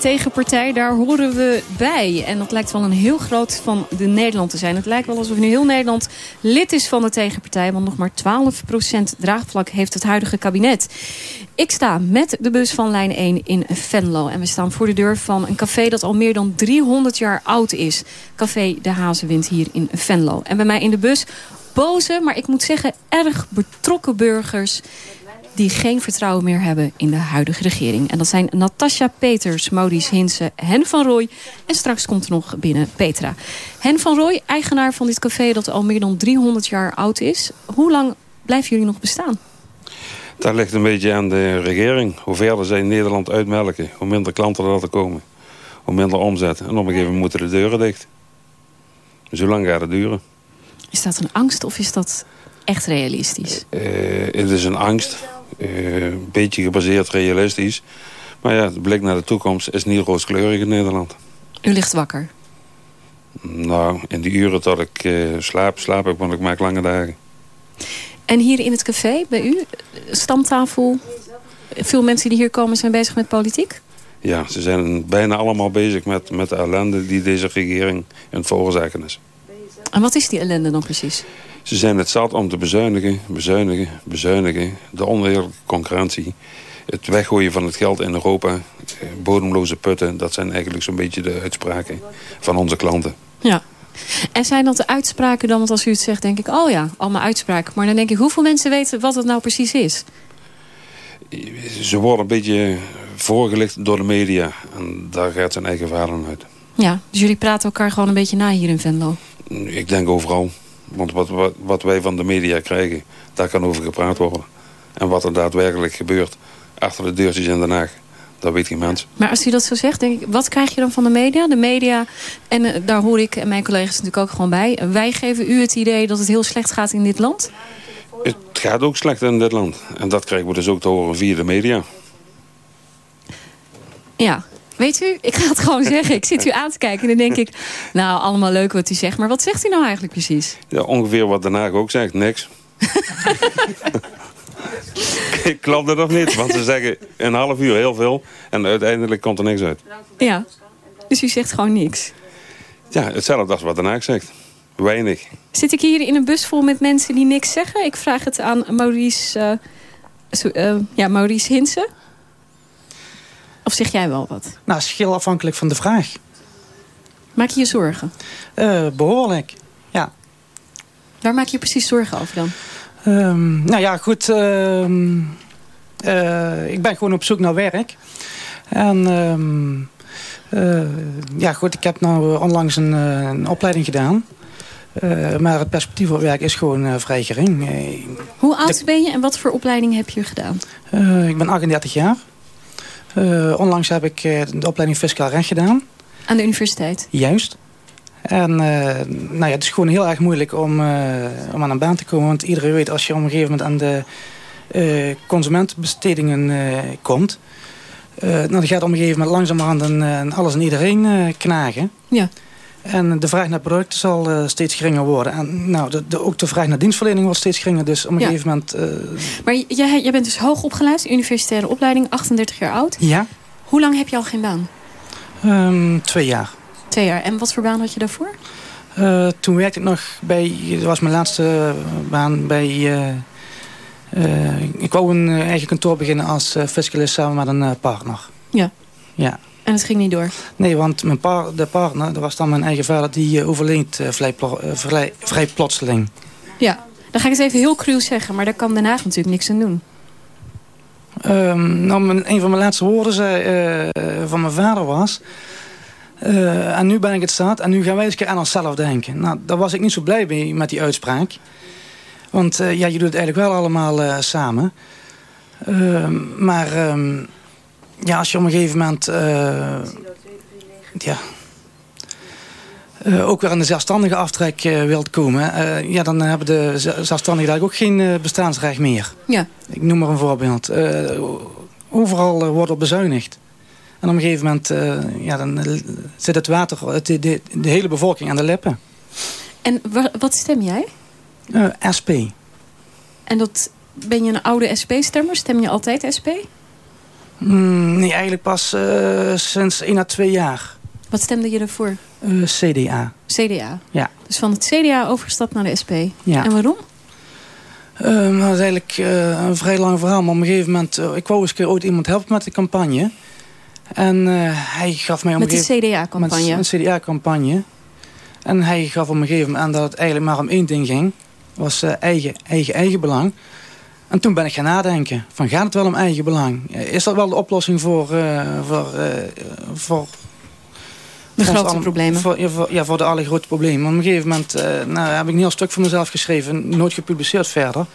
Tegenpartij, daar horen we bij. En dat lijkt wel een heel groot van de Nederland te zijn. Het lijkt wel alsof nu heel Nederland lid is van de tegenpartij. Want nog maar 12% draagvlak heeft het huidige kabinet. Ik sta met de bus van lijn 1 in Venlo. En we staan voor de deur van een café dat al meer dan 300 jaar oud is. Café De Hazenwind hier in Venlo. En bij mij in de bus boze, maar ik moet zeggen erg betrokken burgers die geen vertrouwen meer hebben in de huidige regering. En dat zijn Natasja Peters, Maurice Hinsen, Hen van Rooij... en straks komt er nog binnen Petra. Hen van Rooij, eigenaar van dit café dat al meer dan 300 jaar oud is. Hoe lang blijven jullie nog bestaan? Dat ligt een beetje aan de regering. Hoe verder zij Nederland uitmelken, hoe minder klanten er er komen. Hoe minder omzet. En op een gegeven moment moeten de deuren dicht. Dus hoe lang gaat het duren? Is dat een angst of is dat echt realistisch? Eh, het is een angst. Eh, een beetje gebaseerd realistisch. Maar ja, de blik naar de toekomst is niet rooskleurig in Nederland. U ligt wakker. Nou, in die uren dat ik eh, slaap, slaap ik, want ik maak lange dagen. En hier in het café, bij u, stamtafel... veel mensen die hier komen zijn bezig met politiek? Ja, ze zijn bijna allemaal bezig met, met de ellende die deze regering aan het veroorzaken is. En wat is die ellende dan precies? Ze zijn het zat om te bezuinigen, bezuinigen, bezuinigen. De oneerlijke concurrentie. Het weggooien van het geld in Europa. eh, Bodemloze putten. Dat zijn eigenlijk zo'n beetje de uitspraken van onze klanten. Ja. En zijn dat de uitspraken dan? Want als u het zegt, denk ik, oh ja, allemaal uitspraken. Maar dan denk ik, hoeveel mensen weten wat het nou precies is? Ze worden een beetje voorgelicht door de media. En daar gaat zijn eigen verhaal uit. Ja, dus jullie praten elkaar gewoon een beetje na hier in Venlo. Ik denk overal. Want wat, wat, wat wij van de media krijgen, daar kan over gepraat worden. En wat er daadwerkelijk gebeurt achter de deurtjes in Den Haag, dat weet geen mens. Maar als u dat zo zegt, denk ik, wat krijg je dan van de media? De media, en eh, daar hoor ik en mijn collega's natuurlijk ook gewoon bij. Wij geven u het idee dat het heel slecht gaat in dit land. Het gaat ook slecht in dit land. En dat krijgen we dus ook te horen via de media. Ja, weet u, ik ga het gewoon zeggen. Ik zit u aan te kijken en dan denk ik... nou, allemaal leuk wat u zegt, maar wat zegt u nou eigenlijk precies? Ja, ongeveer wat Den Haag ook zegt, niks. Klopt dat of niet? Want ze zeggen een half uur heel veel en uiteindelijk komt er niks uit. Ja, dus u zegt gewoon niks. Ja, hetzelfde als wat Den Haag zegt. Weinig. Zit ik hier in een bus vol met mensen die niks zeggen? Ik vraag het aan Maurice, eh, ja, Maurice Hinsen. Of zeg jij wel wat? Nou, schil afhankelijk van de vraag. Maak je je zorgen? Eh, behoorlijk, ja. Waar maak je precies zorgen over dan? Ehm, nou ja, goed. ehm, eh, ik ben gewoon op zoek naar werk. En ehm, eh, ja, goed, ik heb nou onlangs een, een opleiding gedaan. Maar het perspectief op werk is gewoon vrij gering. Hoe oud ben je en wat voor opleiding heb je gedaan? ik ben 38 jaar. Eh, onlangs heb ik eh, de opleiding Fiscaal Recht gedaan. Aan de universiteit? Juist. En eh, nou ja, het is gewoon heel erg moeilijk om, om aan een baan te komen. Want iedereen weet als je op een gegeven moment aan de eh, consumentenbestedingen komt... nou, dan gaat op een gegeven moment langzamerhand aan alles en iedereen knagen. Ja. En de vraag naar producten zal eh, steeds geringer worden. En nou, de, de- ook de vraag naar dienstverlening wordt steeds geringer. Dus op een Ja. gegeven moment... eh, Maar jij, jij bent dus hoog opgeleid, universitaire opleiding, 38 jaar oud. ja, Hoe lang heb je al geen baan? ehm, twee jaar. Twee jaar. En wat voor baan had je daarvoor? Eh, toen werkte ik nog bij, dat was mijn laatste baan bij, ik wou een eigen kantoor beginnen als fiscalist samen met een partner. Ja. Ja. En het ging niet door? Nee, want mijn par de partner, dat was dan mijn eigen vader, die uh, overleed eh, vrij, eh, vrij, vrij plotseling. Ja. Dan ga ik het even heel cruw zeggen, maar daar kan Den Haag natuurlijk niks aan doen. Ehm, nou, mijn, een van mijn laatste woorden zei, eh, van mijn vader was... eh, en nu ben ik het zat en nu gaan wij eens een keer aan onszelf denken. Nou, daar was ik niet zo blij mee met die uitspraak. Want eh, ja, je doet het eigenlijk wel allemaal eh, samen. Ehm, maar ehm, ja, als je op een gegeven moment... eh, ja, eh, ook weer aan de zelfstandige aftrek eh, wilt komen... ja, dan hebben de zelfstandigen daar ook geen bestaansrecht meer. Ja. Ik noem maar een voorbeeld. Overal wordt er bezuinigd. En op een gegeven moment ja, dan, zit het water, het, de, de, de hele bevolking aan de lippen. En wa- wat stem jij? SP. En dat, ben je een oude SP-stemmer? Stem je altijd SP? Mm, nee, eigenlijk pas eh, sinds 1 à 2 jaar. Wat stemde je ervoor? Eh, CDA. CDA. Ja. Dus van het CDA overgestapt naar de SP. Ja. En waarom? Eh, nou, dat is eigenlijk eh, een vrij lang verhaal. Maar op een gegeven moment... ik wou eens een keer ooit iemand helpen met de campagne. En hij gaf mij op Met een de CDA-campagne? Met een CDA-campagne. En hij gaf op een gegeven moment aan dat het eigenlijk maar om één ding ging. was eigen, eigen, eigen belang. En toen ben ik gaan nadenken, van gaat het wel om eigen belang? Is dat wel de oplossing voor, eh, voor, eh, voor De grote problemen. Voor, ja, voor, ja, voor de alle grote problemen. Op een gegeven moment eh, nou, heb ik een heel stuk voor mezelf geschreven, nooit gepubliceerd verder.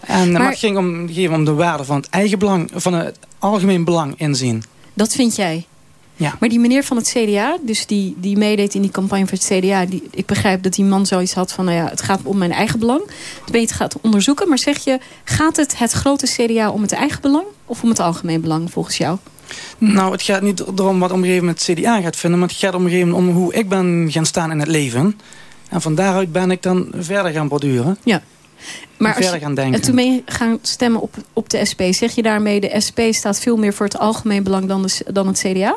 En, maar, Maar- het ging om, om de waarde van het eigen belang, van het algemeen belang inzien. Dat vind jij? Ja. Maar die meneer van het CDA, dus die, die meedeed in die campagne voor het CDA... Die, ik begrijp dat die man zoiets had van... nou ja, het gaat om mijn eigen belang. Het gaat onderzoeken. Maar zeg je, gaat het het grote CDA om het eigen belang... of om het algemeen belang volgens jou? Nou, het gaat niet erom wat op een gegeven moment het CDA gaat vinden... maar het gaat op een gegeven moment om hoe ik ben gaan staan in het leven. En van daaruit ben ik dan verder gaan borduren. Ja. Maar en verder gaan denken. En toen je gaan stemmen op, op de SP. Zeg je daarmee, de SP staat veel meer voor het algemeen belang dan, de, dan het CDA?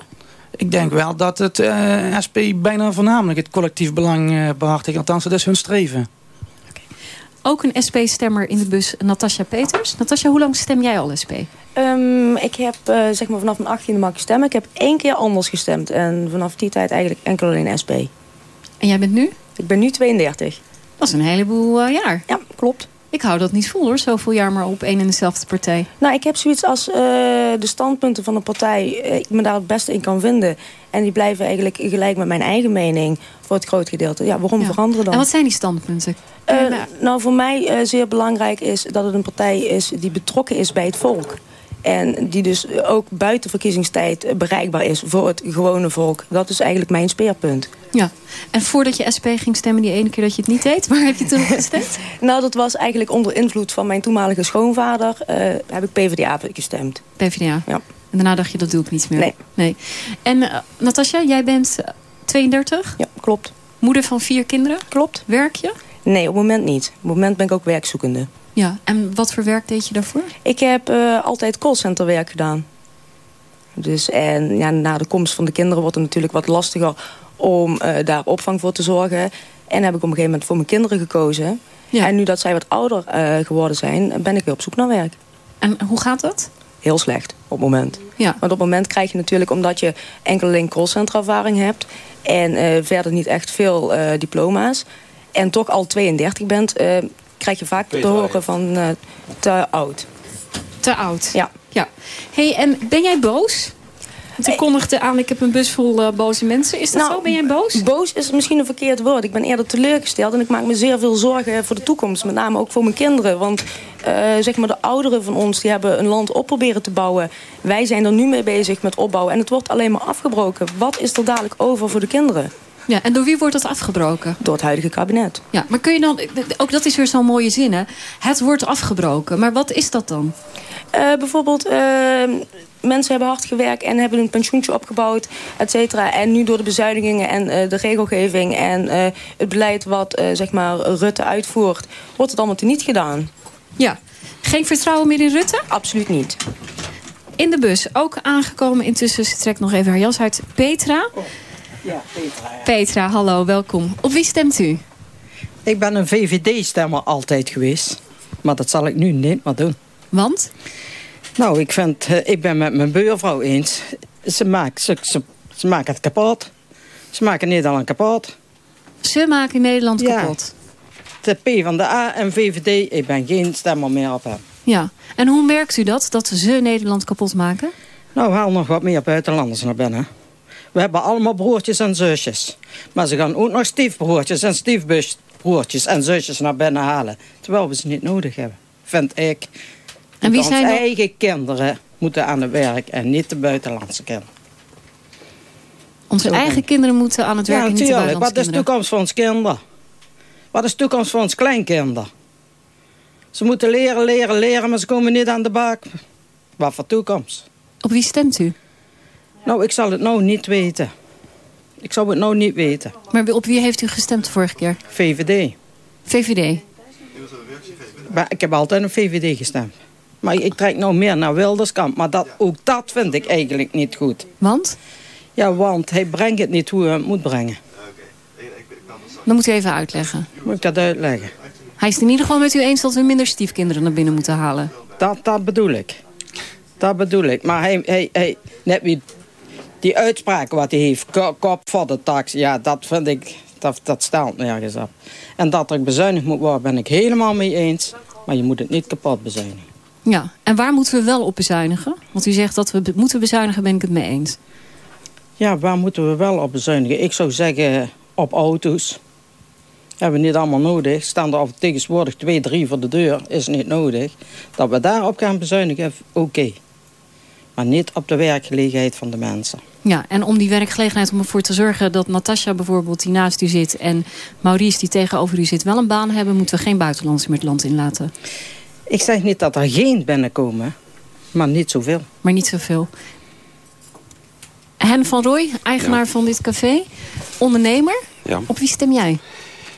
Ik denk wel dat het eh, SP bijna voornamelijk het collectief belang eh behartigt. Althans, dat is hun streven. Ook een SP-stemmer in de bus, Natasja Peters. Natasja, hoe lang stem jij al SP? Ehm, ik heb eh, zeg maar vanaf mijn 18e mag ik stemmen. Ik heb één keer anders gestemd. En vanaf die tijd eigenlijk enkel alleen SP. En jij bent nu? Ik ben nu 32. Dat is een heleboel jaar. Ja, klopt. Ik hou dat niet vol hoor, zoveel jaar maar op één en dezelfde partij. Nou, ik heb zoiets als eh, de standpunten van de partij... eh, ik me daar het beste in kan vinden. En die blijven eigenlijk gelijk met mijn eigen mening voor het groot gedeelte. Ja, waarom Ja. veranderen dan? En wat zijn die standpunten? Eh, nou, voor mij zeer belangrijk is dat het een partij is die betrokken is bij het volk. En die dus ook buiten verkiezingstijd eh, bereikbaar is voor het gewone volk. Dat is eigenlijk mijn speerpunt. Ja, en voordat je SP ging stemmen, die ene keer dat je het niet deed, waar heb je toen gestemd? Nou, dat was eigenlijk onder invloed van mijn toenmalige schoonvader. eh, heb ik PvdA gestemd. PvdA? Ja. En daarna dacht je, dat doe ik niet meer? Nee. nee. En uh, Natasja, jij bent eh, 32? Ja, klopt. Moeder van vier kinderen? Klopt. Werk je? Nee, op het moment niet. Op het moment ben ik ook werkzoekende. Ja, en wat voor werk deed je daarvoor? Ik heb uh, altijd callcenterwerk gedaan. Dus en ja, na de komst van de kinderen wordt het natuurlijk wat lastiger om uh, daar opvang voor te zorgen. En heb ik op een gegeven moment voor mijn kinderen gekozen. Ja. En nu dat zij wat ouder uh, geworden zijn, ben ik weer op zoek naar werk. En hoe gaat dat? Heel slecht op het moment. Ja. Want op het moment krijg je natuurlijk, omdat je enkel alleen callcenterervaring hebt... en uh, verder niet echt veel diploma's... en toch al 32 bent, krijg je vaak te horen van uh, te oud. Te oud? Ja. ja. hey, en ben jij boos? Want je kondigde aan, ik heb een bus vol uh, boze mensen. Is dat nou, zo? Ben jij boos? Boos is misschien een verkeerd woord. Ik ben eerder teleurgesteld en ik maak me zeer veel zorgen voor de toekomst. Met name ook voor mijn kinderen. Want uh, zeg maar de ouderen van ons die hebben een land op proberen te bouwen. Wij zijn er nu mee bezig met opbouwen en het wordt alleen maar afgebroken. Wat is er dadelijk over voor de kinderen? Ja, en door wie wordt dat afgebroken? Door het huidige kabinet. Ja, maar kun je dan, ook dat is weer zo'n mooie zin hè. Het wordt afgebroken, maar wat is dat dan? Uh, bijvoorbeeld, uh, mensen hebben hard gewerkt en hebben een pensioentje opgebouwd, et cetera. En nu door de bezuinigingen en uh, de regelgeving en het beleid wat zeg maar Rutte uitvoert, wordt het allemaal teniet gedaan. Ja, geen vertrouwen meer in Rutte? Absoluut niet. In de bus, ook aangekomen intussen, ze trekt nog even haar jas uit, Petra. Oh. Ja, Petra. Ja. Petra, hallo, welkom. Op wie stemt u? Ik ben een VVD-stemmer altijd geweest. Maar dat zal ik nu niet meer doen. Want? Nou, ik, vind, uh, ik ben met mijn buurvrouw eens. Ze maakt, ze, ze, ze maken het kapot. Ze maken Nederland kapot. Ze maken Nederland ja. kapot? De P van de A en VVD, ik ben geen stemmer meer op hem. Ja, en hoe merkt u dat, dat ze Nederland kapot maken? Nou, haal nog wat meer buitenlanders naar binnen. We hebben allemaal broertjes en zusjes. Maar ze gaan ook nog stiefbroertjes en stiefbroertjes en zusjes naar binnen halen. Terwijl we ze niet nodig hebben, vind ik. En wie Onze zijn eigen kinderen moeten aan het werk en niet de buitenlandse kinderen. Onze Zo eigen kinderen moeten aan het werk ja, en niet de buitenlandse Wat is de toekomst van ons kinderen? Wat is de toekomst van ons kleinkinderen? Ze moeten leren, leren, leren, maar ze komen niet aan de bak. Wat voor toekomst? Op wie stemt u? Nou, ik zal het nou niet weten. Ik zou het nou niet weten. Maar op wie heeft u gestemd vorige keer? VVD. VVD? Maar ik heb altijd een VVD gestemd. Maar ik trek nou meer naar Wilderskant. Maar dat, ook dat vind ik eigenlijk niet goed. Want? Ja, want hij brengt het niet hoe hij het moet brengen. Dan moet u even uitleggen. Moet ik dat uitleggen? Hij is het in ieder geval met u eens dat we minder stiefkinderen naar binnen moeten halen. Dat, dat bedoel ik. Dat bedoel ik. Maar hij, hij, hij net wie die uitspraken wat hij heeft, kop voor de tax, ja, dat vind ik, dat, dat stelt nergens op. En dat er bezuinigd moet worden, ben ik helemaal mee eens. Maar je moet het niet kapot bezuinigen. Ja, en waar moeten we wel op bezuinigen? Want u zegt dat we moeten bezuinigen, ben ik het mee eens. Ja, waar moeten we wel op bezuinigen? Ik zou zeggen op auto's. Hebben we niet allemaal nodig. Staan er al tegenwoordig twee, drie voor de deur. Is niet nodig. Dat we daarop gaan bezuinigen, oké. Maar niet op de werkgelegenheid van de mensen. Ja, en om die werkgelegenheid, om ervoor te zorgen dat Natasja bijvoorbeeld die naast u zit... en Maurice die tegenover u zit wel een baan hebben... moeten we geen buitenlanders meer het land inlaten. Ik zeg niet dat er geen binnenkomen, maar niet zoveel. Maar niet zoveel. Hen van Rooij, eigenaar van dit café, ondernemer. Ja. Op wie stem jij?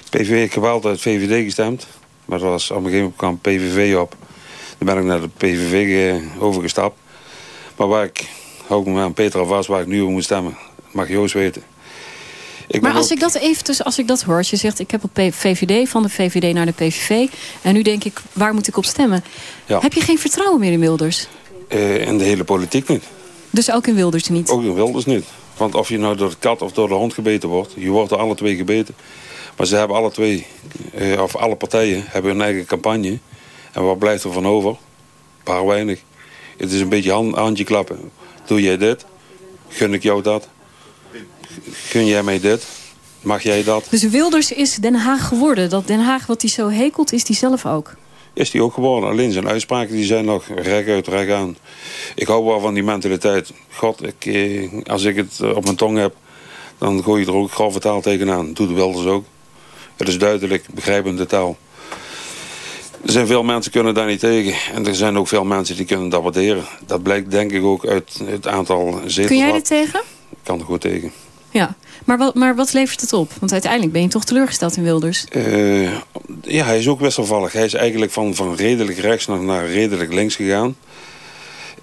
PVV, ik heb altijd VVD gestemd. Maar er was op een gegeven moment kwam PVV op. Dan ben ik naar de PVV eh, overgestapt. Maar waar ik, hou ik me aan Petra vast, waar ik nu op moet stemmen. Mag Joost weten. Ik maar als ook- ik dat even, dus als ik dat hoor, als je zegt ik heb op VVD, van de VVD naar de PVV. En nu denk ik, waar moet ik op stemmen? Ja. Heb je geen vertrouwen meer in Wilders? eh, in de hele politiek niet. Dus ook in Wilders niet? Ook in Wilders niet. Want of je nou door de kat of door de hond gebeten wordt, je wordt door alle twee gebeten. Maar ze hebben alle twee, eh, of alle partijen, hebben hun eigen campagne. En wat blijft er van over? Een paar weinig. Het is een beetje hand, handje klappen. Doe jij dit? Gun ik jou dat? Gun jij mij dit? Mag jij dat? Dus Wilders is Den Haag geworden. Dat Den Haag wat hij zo hekelt, is hij zelf ook. Is die ook geworden. Alleen zijn uitspraken die zijn nog rekuit, rek aan. Ik hou wel van die mentaliteit. God, ik, eh, als ik het eh, op mijn tong heb, dan gooi je er ook grove taal tegenaan. Doet Wilders ook. Het is duidelijk, begrijpende taal. Er zijn veel mensen die kunnen daar niet tegen. En er zijn ook veel mensen die kunnen dat waarderen. Dat blijkt denk ik ook uit het aantal zetels. Kun jij er tegen? Ik kan er goed tegen. Ja. Maar wat, maar wat levert het op? Want uiteindelijk ben je toch teleurgesteld in Wilders. Eh, ja, hij is ook wisselvallig. Hij is eigenlijk van, van redelijk rechts naar, naar redelijk links gegaan.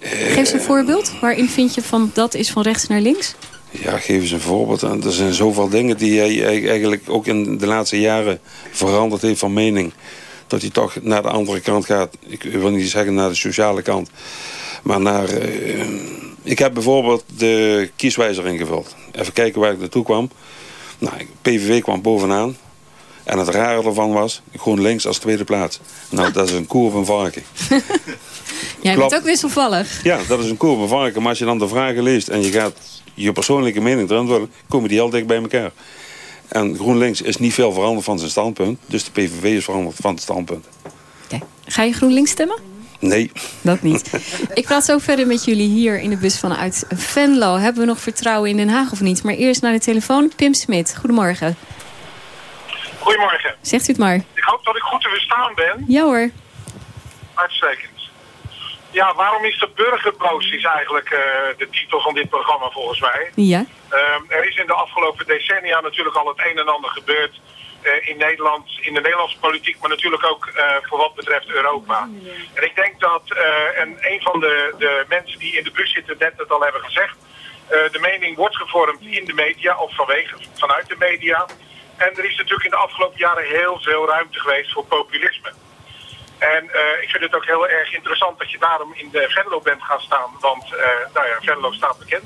Geef eens een voorbeeld. Waarin vind je van dat is van rechts naar links? Ja, geef eens een voorbeeld. En er zijn zoveel dingen die hij eigenlijk ook in de laatste jaren veranderd heeft van mening. Dat hij toch naar de andere kant gaat. Ik wil niet zeggen naar de sociale kant. Maar naar... eh, ik heb bijvoorbeeld de kieswijzer ingevuld. Even kijken waar ik naartoe kwam. Nou, PVV kwam bovenaan. En het rare ervan was, GroenLinks als tweede plaats. Nou, dat is een koer op een varken. Jij bent ook wisselvallig. Ja, dat is een koer op een varken. Maar als je dan de vragen leest en je gaat je persoonlijke mening erin willen, komen die heel dicht bij elkaar. En GroenLinks is niet veel veranderd van zijn standpunt. Dus de PVV is veranderd van het standpunt. Ga je GroenLinks stemmen? Nee. Dat niet. Ik praat zo verder met jullie hier in de bus vanuit Venlo. Hebben we nog vertrouwen in Den Haag of niet? Maar eerst naar de telefoon. Pim Smit, goedemorgen. Goedemorgen. Zegt u het maar. Ik hoop dat ik goed te verstaan ben. Ja hoor. Uitstekend. Ja, waarom is de burger boos is eigenlijk eh, de titel van dit programma volgens mij. Ja. Ehm, er is in de afgelopen decennia natuurlijk al het een en ander gebeurd eh, in Nederland, in de Nederlandse politiek, maar natuurlijk ook eh, voor wat betreft Europa. En ik denk dat, en een van de, de mensen die in de bus zitten net het al hebben gezegd, de mening wordt gevormd in de media of vanwege, vanuit de media. En er is natuurlijk in de afgelopen jaren heel veel ruimte geweest voor populisme. En eh, ik vind het ook heel erg interessant dat je daarom in de Venlo bent gaan staan. Want, eh, nou ja, Venlo staat bekend.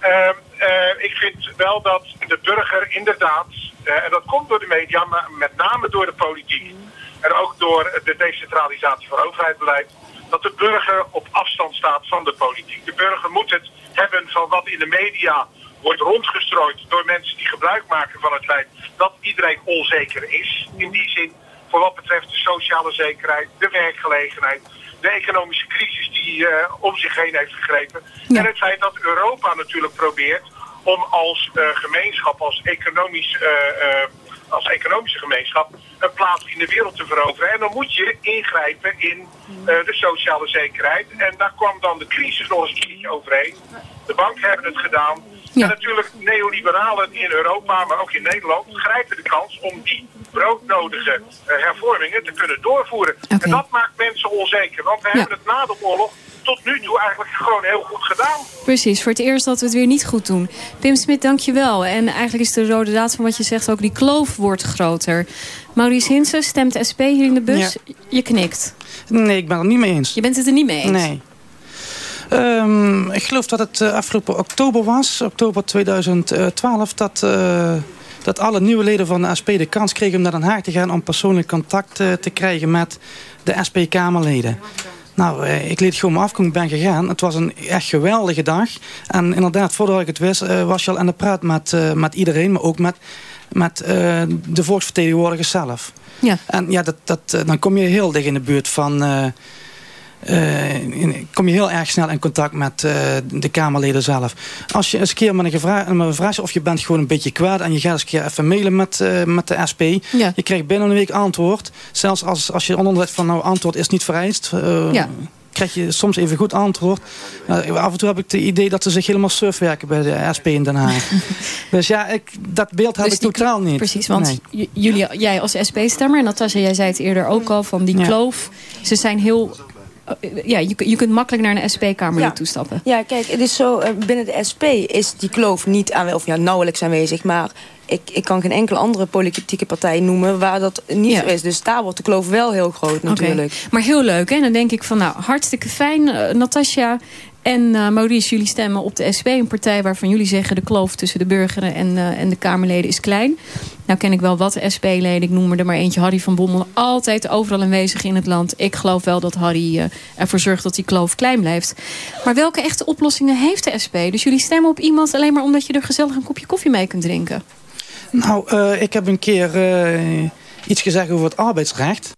Ehm, eh, ik vind wel dat de burger inderdaad, en dat komt door de media, maar met name door de politiek. En ook door de decentralisatie van overheidsbeleid. Dat de burger op afstand staat van de politiek. De burger moet het hebben van wat in de media wordt rondgestrooid door mensen die gebruik maken van het feit dat iedereen onzeker is. In die zin voor wat betreft de sociale zekerheid, de werkgelegenheid, de economische crisis die eh, om zich heen heeft gegrepen. En het feit dat Europa natuurlijk probeert om als eh, gemeenschap, als, economisch, eh, als economische gemeenschap, een plaats in de wereld te veroveren. En dan moet je ingrijpen in de sociale zekerheid. En daar kwam dan de crisis nog eens een keertje overheen. De banken hebben het gedaan. En natuurlijk neoliberalen in Europa, maar ook in Nederland, grijpen de kans om die broodnodige eh, hervormingen te kunnen doorvoeren. En dat maakt mensen onzeker. Want we hebben het na de oorlog tot nu toe eigenlijk gewoon heel goed gedaan. Precies, voor het eerst dat we het weer niet goed doen. Pim Smit, dank je wel. En eigenlijk is de rode draad van wat je zegt ook, die kloof wordt groter. Maurice Hinsen stemt SP hier in de bus. Je knikt. Nee, ik ben het niet mee eens. Je bent het er niet mee eens? Nee. Ehm, ik geloof dat het eh, afgelopen oktober was, oktober 2012, dat eh, dat alle nieuwe leden van de SP de kans kregen om naar Den Haag te gaan... om persoonlijk contact eh, te krijgen met de SP-Kamerleden. Nou, ik liet gewoon me afkomen, ik ben gegaan. Het was een echt geweldige dag. En inderdaad, voordat ik het wist, was je al aan de praat met, met iedereen... maar ook met, met de volksvertegenwoordigers zelf. Ja. En ja, dat, dat, dan kom je heel dicht in de buurt van... eh, kom je heel erg snel in contact met eh, de Kamerleden zelf. Als je eens een keer met een, gevra met een vraag of je bent gewoon een beetje kwaad... en je gaat eens een keer even mailen met, eh, met de SP... Ja. je krijgt binnen een week antwoord. Zelfs als, als je onder zet van nou antwoord is niet vereist... Ja. krijg je soms even goed antwoord. Af en toe heb ik het idee dat ze zich helemaal surfwerken bij de SP in Den Haag. dus ja, ik, dat beeld heb Dus ik totaal niet. Precies, want Nee. jullie, jij als SP-stemmer, en Natasja, jij zei het eerder ook al, van die kloof. Ze zijn heel... eh, Ja, je, je kunt makkelijk naar een SP-kamer Ja. toestappen. Ja, kijk, het is zo, eh, binnen de SP is die kloof niet aanwezig, of ja, nauwelijks aanwezig, maar ik, ik kan geen enkele andere politieke partij noemen waar dat niet Ja. zo is. Dus daar wordt de kloof wel heel groot natuurlijk. Maar heel leuk, hè? Dan denk ik van, nou, hartstikke fijn. eh, Natasja en eh, Maurice, jullie stemmen op de SP. Een partij waarvan jullie zeggen... de kloof tussen de burger en, eh, en de Kamerleden is klein. Nou ken ik wel wat SP-leden. Ik noem er maar eentje, Harry van Bommel. Altijd overal aanwezig in het land. Ik geloof wel dat Harry eh, ervoor zorgt dat die kloof klein blijft. Maar welke echte oplossingen heeft de SP? Dus jullie stemmen op iemand alleen maar omdat je er gezellig een kopje koffie mee kunt drinken. Nou, ik heb een keer iets gezegd over het arbeidsrecht.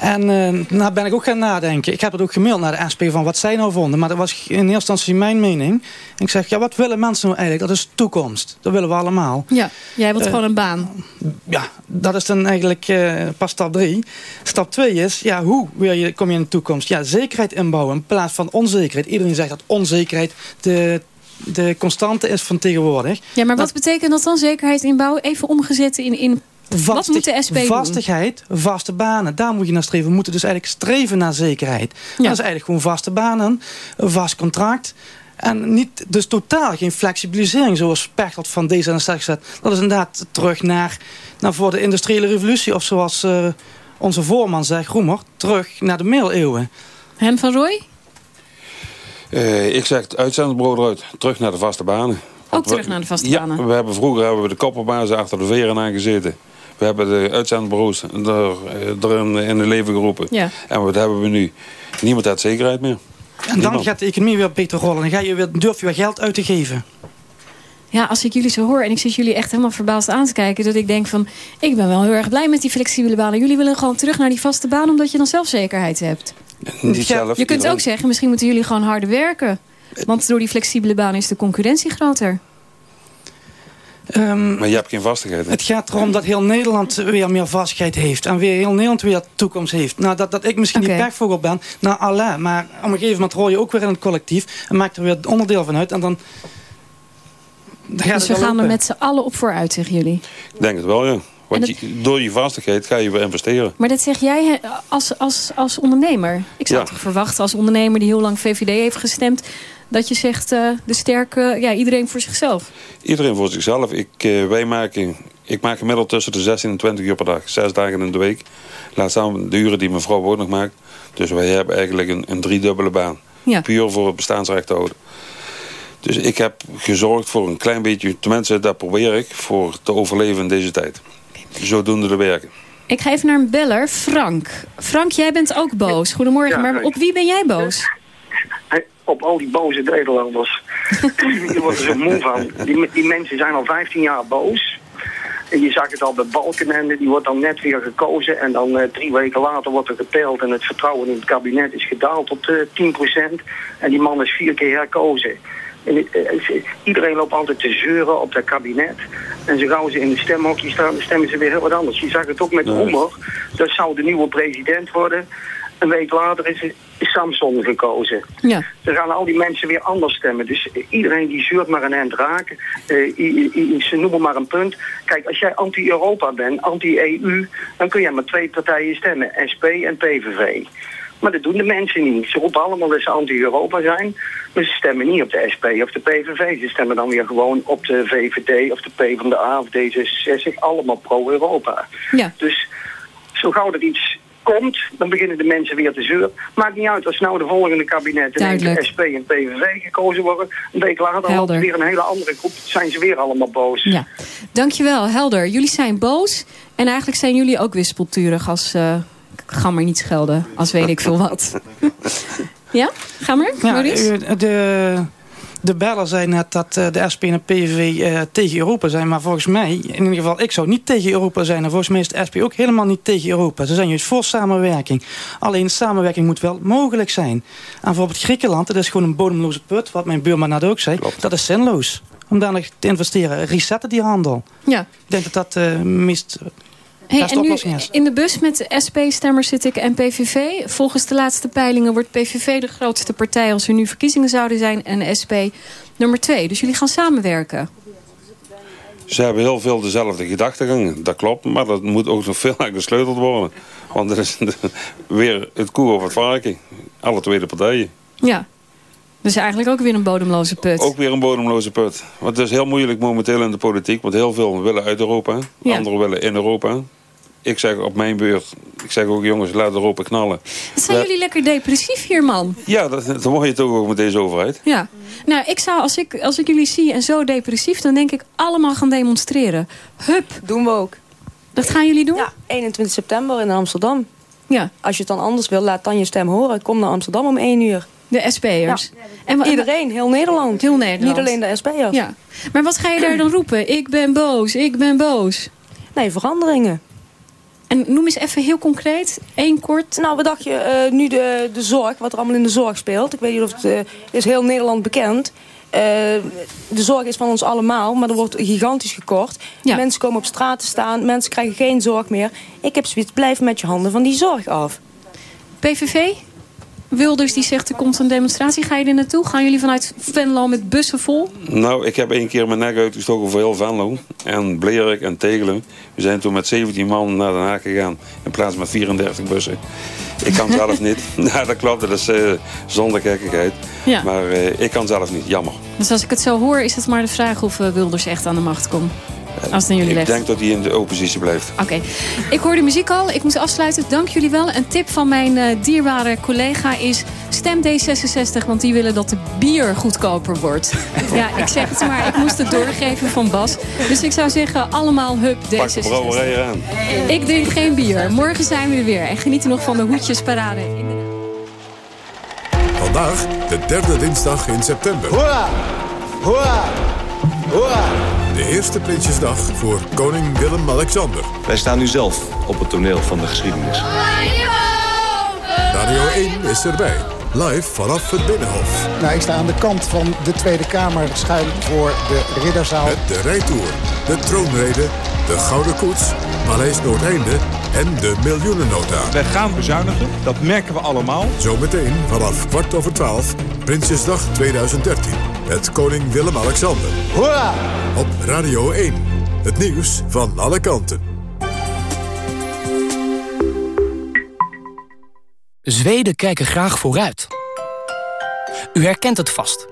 En eh nou ben ik ook gaan nadenken. Ik heb het ook gemaild naar de SP van wat zij nou vonden. Maar dat was in eerste instantie mijn mening. En ik zeg, ja, wat willen mensen nou eigenlijk? Dat is toekomst. Dat willen we allemaal. Ja, jij wilt Eh, gewoon een baan. Ja, dat is dan eigenlijk eh, pas stap drie. Stap twee is, ja, hoe wil je, kom je in de toekomst? Ja, zekerheid inbouwen in plaats van onzekerheid. Iedereen zegt dat onzekerheid de, de constante is van tegenwoordig. Ja, maar wat betekent dat dan? Zekerheid inbouwen? Even omgezet in... in wat moet de SP doen? Vastigheid, vaste banen. Daar moet je naar streven. We moeten dus eigenlijk streven naar zekerheid. Dat is eigenlijk gewoon vaste banen, een vast contract. En niet, dus totaal geen flexibilisering zoals Pechtold van D66 zegt. Dat is inderdaad terug naar, naar voor de industriële revolutie. Of zoals eh, onze voorman zegt, Roemer, terug naar de middeleeuwen. Hem van Roy? Eh, ik zeg het uitzendbureau eruit. Terug naar de vaste banen. Want terug naar de vaste ja, banen. we hebben vroeger hebben we de koppelbazen achter de veren aangezeten. We hebben de uitzendbureaus er, eh, er in, in de leven geroepen. Ja. En wat hebben we nu? Niemand heeft zekerheid meer. En dan Niemand. gaat de economie weer beter rollen. Dan ga je weer, durf je weer geld uit te geven. Ja, als ik jullie zo hoor en ik zit jullie echt helemaal verbaasd aan te kijken... dat ik denk van, ik ben wel heel erg blij met die flexibele banen. Jullie willen gewoon terug naar die vaste baan omdat je dan zelf zekerheid hebt. Niet zelf. Je kunt ook zeggen, misschien moeten jullie gewoon harder werken. Want door die flexibele baan is de concurrentie groter. Ehm, Maar je hebt geen vastigheid. hè? Het gaat erom dat heel Nederland weer meer vastigheid heeft. En weer heel Nederland weer toekomst heeft. Nou, dat, dat ik misschien Oké. die pechvogel ben. Nou, Allah. Maar op een gegeven moment rol je ook weer in het collectief. En maakt er weer onderdeel van uit. En dan, dan gaat Dus het we gaan er met z'n allen op vooruit, zeggen jullie. Ik denk het wel, ja. Want je- door je vastigheid ga je weer investeren. Maar dat zeg jij als, als, als ondernemer. Ik zou Ja. toch verwachten als ondernemer die heel lang VVD heeft gestemd... dat je zegt, eh, de sterke, ja, iedereen voor zichzelf. Iedereen voor zichzelf. Ik, eh, wij maken, ik maak gemiddeld tussen de 16 en 20 uur per dag. Zes dagen in de week. Laat staan de uren die mijn vrouw ook nog maakt. Dus wij hebben eigenlijk een, een driedubbele baan. Ja. Puur voor het bestaansrecht te houden. Dus ik heb gezorgd voor een klein beetje... tenminste, dat probeer ik, voor te overleven in deze tijd. Zodoende te werken. Ik ga even naar een beller, Frank. Frank, jij bent ook boos. Goedemorgen, Ja, maar op wie ben jij boos? Op al die boze Nederlanders. Je wordt er zo moe van. Die, die mensen zijn al 15 jaar boos. En je zag het al bij Balkenende, die wordt dan net weer gekozen. En dan eh, drie weken later wordt er geteld. En het vertrouwen in het kabinet is gedaald tot eh 10%. En die man is vier keer herkozen. En, eh, iedereen loopt altijd te zeuren op dat kabinet. En zo gauw ze in het stemhokje staan, dan stemmen ze weer heel wat anders. Je zag het ook met Roemer. Dat zou de nieuwe president worden. Een week later is, is Samson gekozen. Ja. Dan gaan al die mensen weer anders stemmen. Dus iedereen die zeurt maar een eind raken. I- ze noemen maar een punt. Kijk, als jij anti-Europa bent, anti-EU... dan kun jij maar twee partijen stemmen. SP en PVV. Maar dat doen de mensen niet. Ze roepen allemaal dat ze anti-Europa zijn. Maar ze stemmen niet op de SP of de PVV. Ze stemmen dan weer gewoon op de VVD of de PvdA of D66. Allemaal pro-Europa. Ja. Dus zo gauw er iets komt, dan beginnen de mensen weer te zeuren. Maakt niet uit als nou de volgende kabinet ineens Duidelijk. SP en PVV gekozen worden. Een week later dan weer een hele andere groep. Zijn ze weer allemaal boos. Ja, dankjewel, helder. Jullie zijn boos en eigenlijk zijn jullie ook wispelturig als... eh ga maar niet schelden, als weet ik veel wat. ja, ga maar, Ja, Maurice. eh, de, de beller zei net dat eh, de SP en de PVV eh, tegen Europa zijn. Maar volgens mij, in ieder geval, ik zou niet tegen Europa zijn. En volgens mij is de SP ook helemaal niet tegen Europa. Ze zijn juist voor samenwerking. Alleen samenwerking moet wel mogelijk zijn. En bijvoorbeeld Griekenland, dat is gewoon een bodemloze put. Wat mijn buurman net ook zei. Dat is zinloos. Om daar nog te investeren. Resetten die handel. Ja. Ik denk dat dat de meest Hey, en nu in de bus met SP-stemmers zit ik en PVV. Volgens de laatste peilingen wordt PVV de grootste partij... als er nu verkiezingen zouden zijn en SP nummer twee. Dus jullie gaan samenwerken. Ze hebben heel veel dezelfde gedachtegang, dat klopt. Maar dat moet ook nog veel aan gesleuteld worden. Want er is weer het koe of het varken. Alle twee de partijen. Ja. Dus eigenlijk ook weer een bodemloze put. Ook weer een bodemloze put. Want het is heel moeilijk momenteel in de politiek. Want heel veel willen uit Europa. Ja. Anderen willen in Europa. Ik zeg op mijn beurt, ik zeg ook jongens, laat Europa knallen. Zijn Ja. jullie lekker depressief hier, man. Ja, dat, dat word je toch ook met deze overheid. Ja. Nou, ik zou, als ik, als ik jullie zie en zo depressief... dan denk ik allemaal gaan demonstreren. Hup. Doen we ook. Dat gaan jullie doen? Ja, 21 september in Amsterdam. Ja. Als je het dan anders wil, laat dan je stem horen. Kom naar Amsterdam om 1 uur. De SP'ers. En Iedereen, heel Nederland. Heel Nederland. Niet alleen de SP'ers. Ja. Maar wat ga je daar dan roepen? Ik ben boos, ik ben boos. Nee, veranderingen. En noem eens even heel concreet, één kort. Nou, wat dacht je, eh, nu de, de zorg, wat er allemaal in de zorg speelt. Ik weet niet of het eh, is heel Nederland bekend. Eh, de zorg is van ons allemaal, maar er wordt gigantisch gekort. Mensen komen op straat te staan, mensen krijgen geen zorg meer. Ik heb zoiets, blijf met je handen van die zorg af. PVV? Wilders die zegt er komt een demonstratie. Ga je er naartoe? Gaan jullie vanuit Venlo met bussen vol? Nou, ik heb één keer mijn nek uitgestoken voor heel Venlo. En Blerik en Tegelen. We zijn toen met 17 man naar Den Haag gegaan. In plaats van 34 bussen. Ik kan zelf niet. Nou, dat klopt. Dat is eh, zonder gekkigheid. Ja. Maar eh, ik kan zelf niet. Jammer. Dus als ik het zo hoor, is het maar de vraag of eh, Wilders echt aan de macht komt. Als het aan jullie ik denk dat hij in de oppositie blijft. Oké, ik hoor de muziek al. Ik moet afsluiten. Dank jullie wel. Een tip van mijn eh, dierbare collega is... stem D66, want die willen dat de bier goedkoper wordt. ja, ik zeg het maar. Ik moest het doorgeven van Bas. Dus ik zou zeggen, allemaal hup Pak de D66. brouwerij eraan. Ik drink geen bier. Morgen zijn we er weer. En genieten nog van de hoedjesparade. in de- Vandaag de derde dinsdag in september. Hoera! Hoera! Hoera! De eerste Prinsjesdag voor koning Willem-Alexander. Wij staan nu zelf op het toneel van de geschiedenis. Radio 1 is erbij. Live vanaf het Binnenhof. Nou, ik sta aan de kant van de Tweede Kamer schuin voor de Ridderzaal. Met de rijtour, de troonrede, de Gouden Koets, Paleis Noordeinde en de miljoenennota. Wij gaan bezuinigen, dat merken we allemaal. Zometeen vanaf kwart over twaalf, Prinsjesdag 2013. Met koning Willem-Alexander. Hoera! Op Radio 1. Het nieuws van alle kanten. Zweden kijken graag vooruit. U herkent het vast.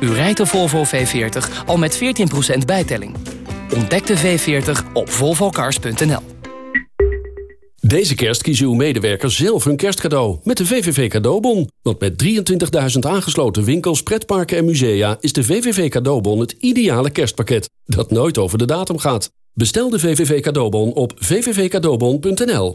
U rijdt de Volvo V40 al met 14% bijtelling. Ontdek de V40 op volvocars.nl. Deze kerst kiezen uw medewerkers zelf hun kerstcadeau met de VVV Cadeaubon. Want met 23.000 aangesloten winkels, pretparken en musea... is de VVV Cadeaubon het ideale kerstpakket dat nooit over de datum gaat. Bestel de VVV Cadeaubon op vvvcadeaubon.nl.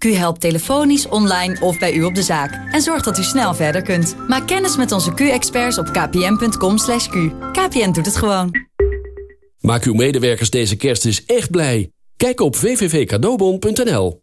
Q helpt telefonisch, online of bij u op de zaak. En zorgt dat u snel verder kunt. Maak kennis met onze Q-experts op kpn.com. /q. KPN doet het gewoon. Maak uw medewerkers deze kerst eens echt blij. Kijk op www.cadeaubon.nl.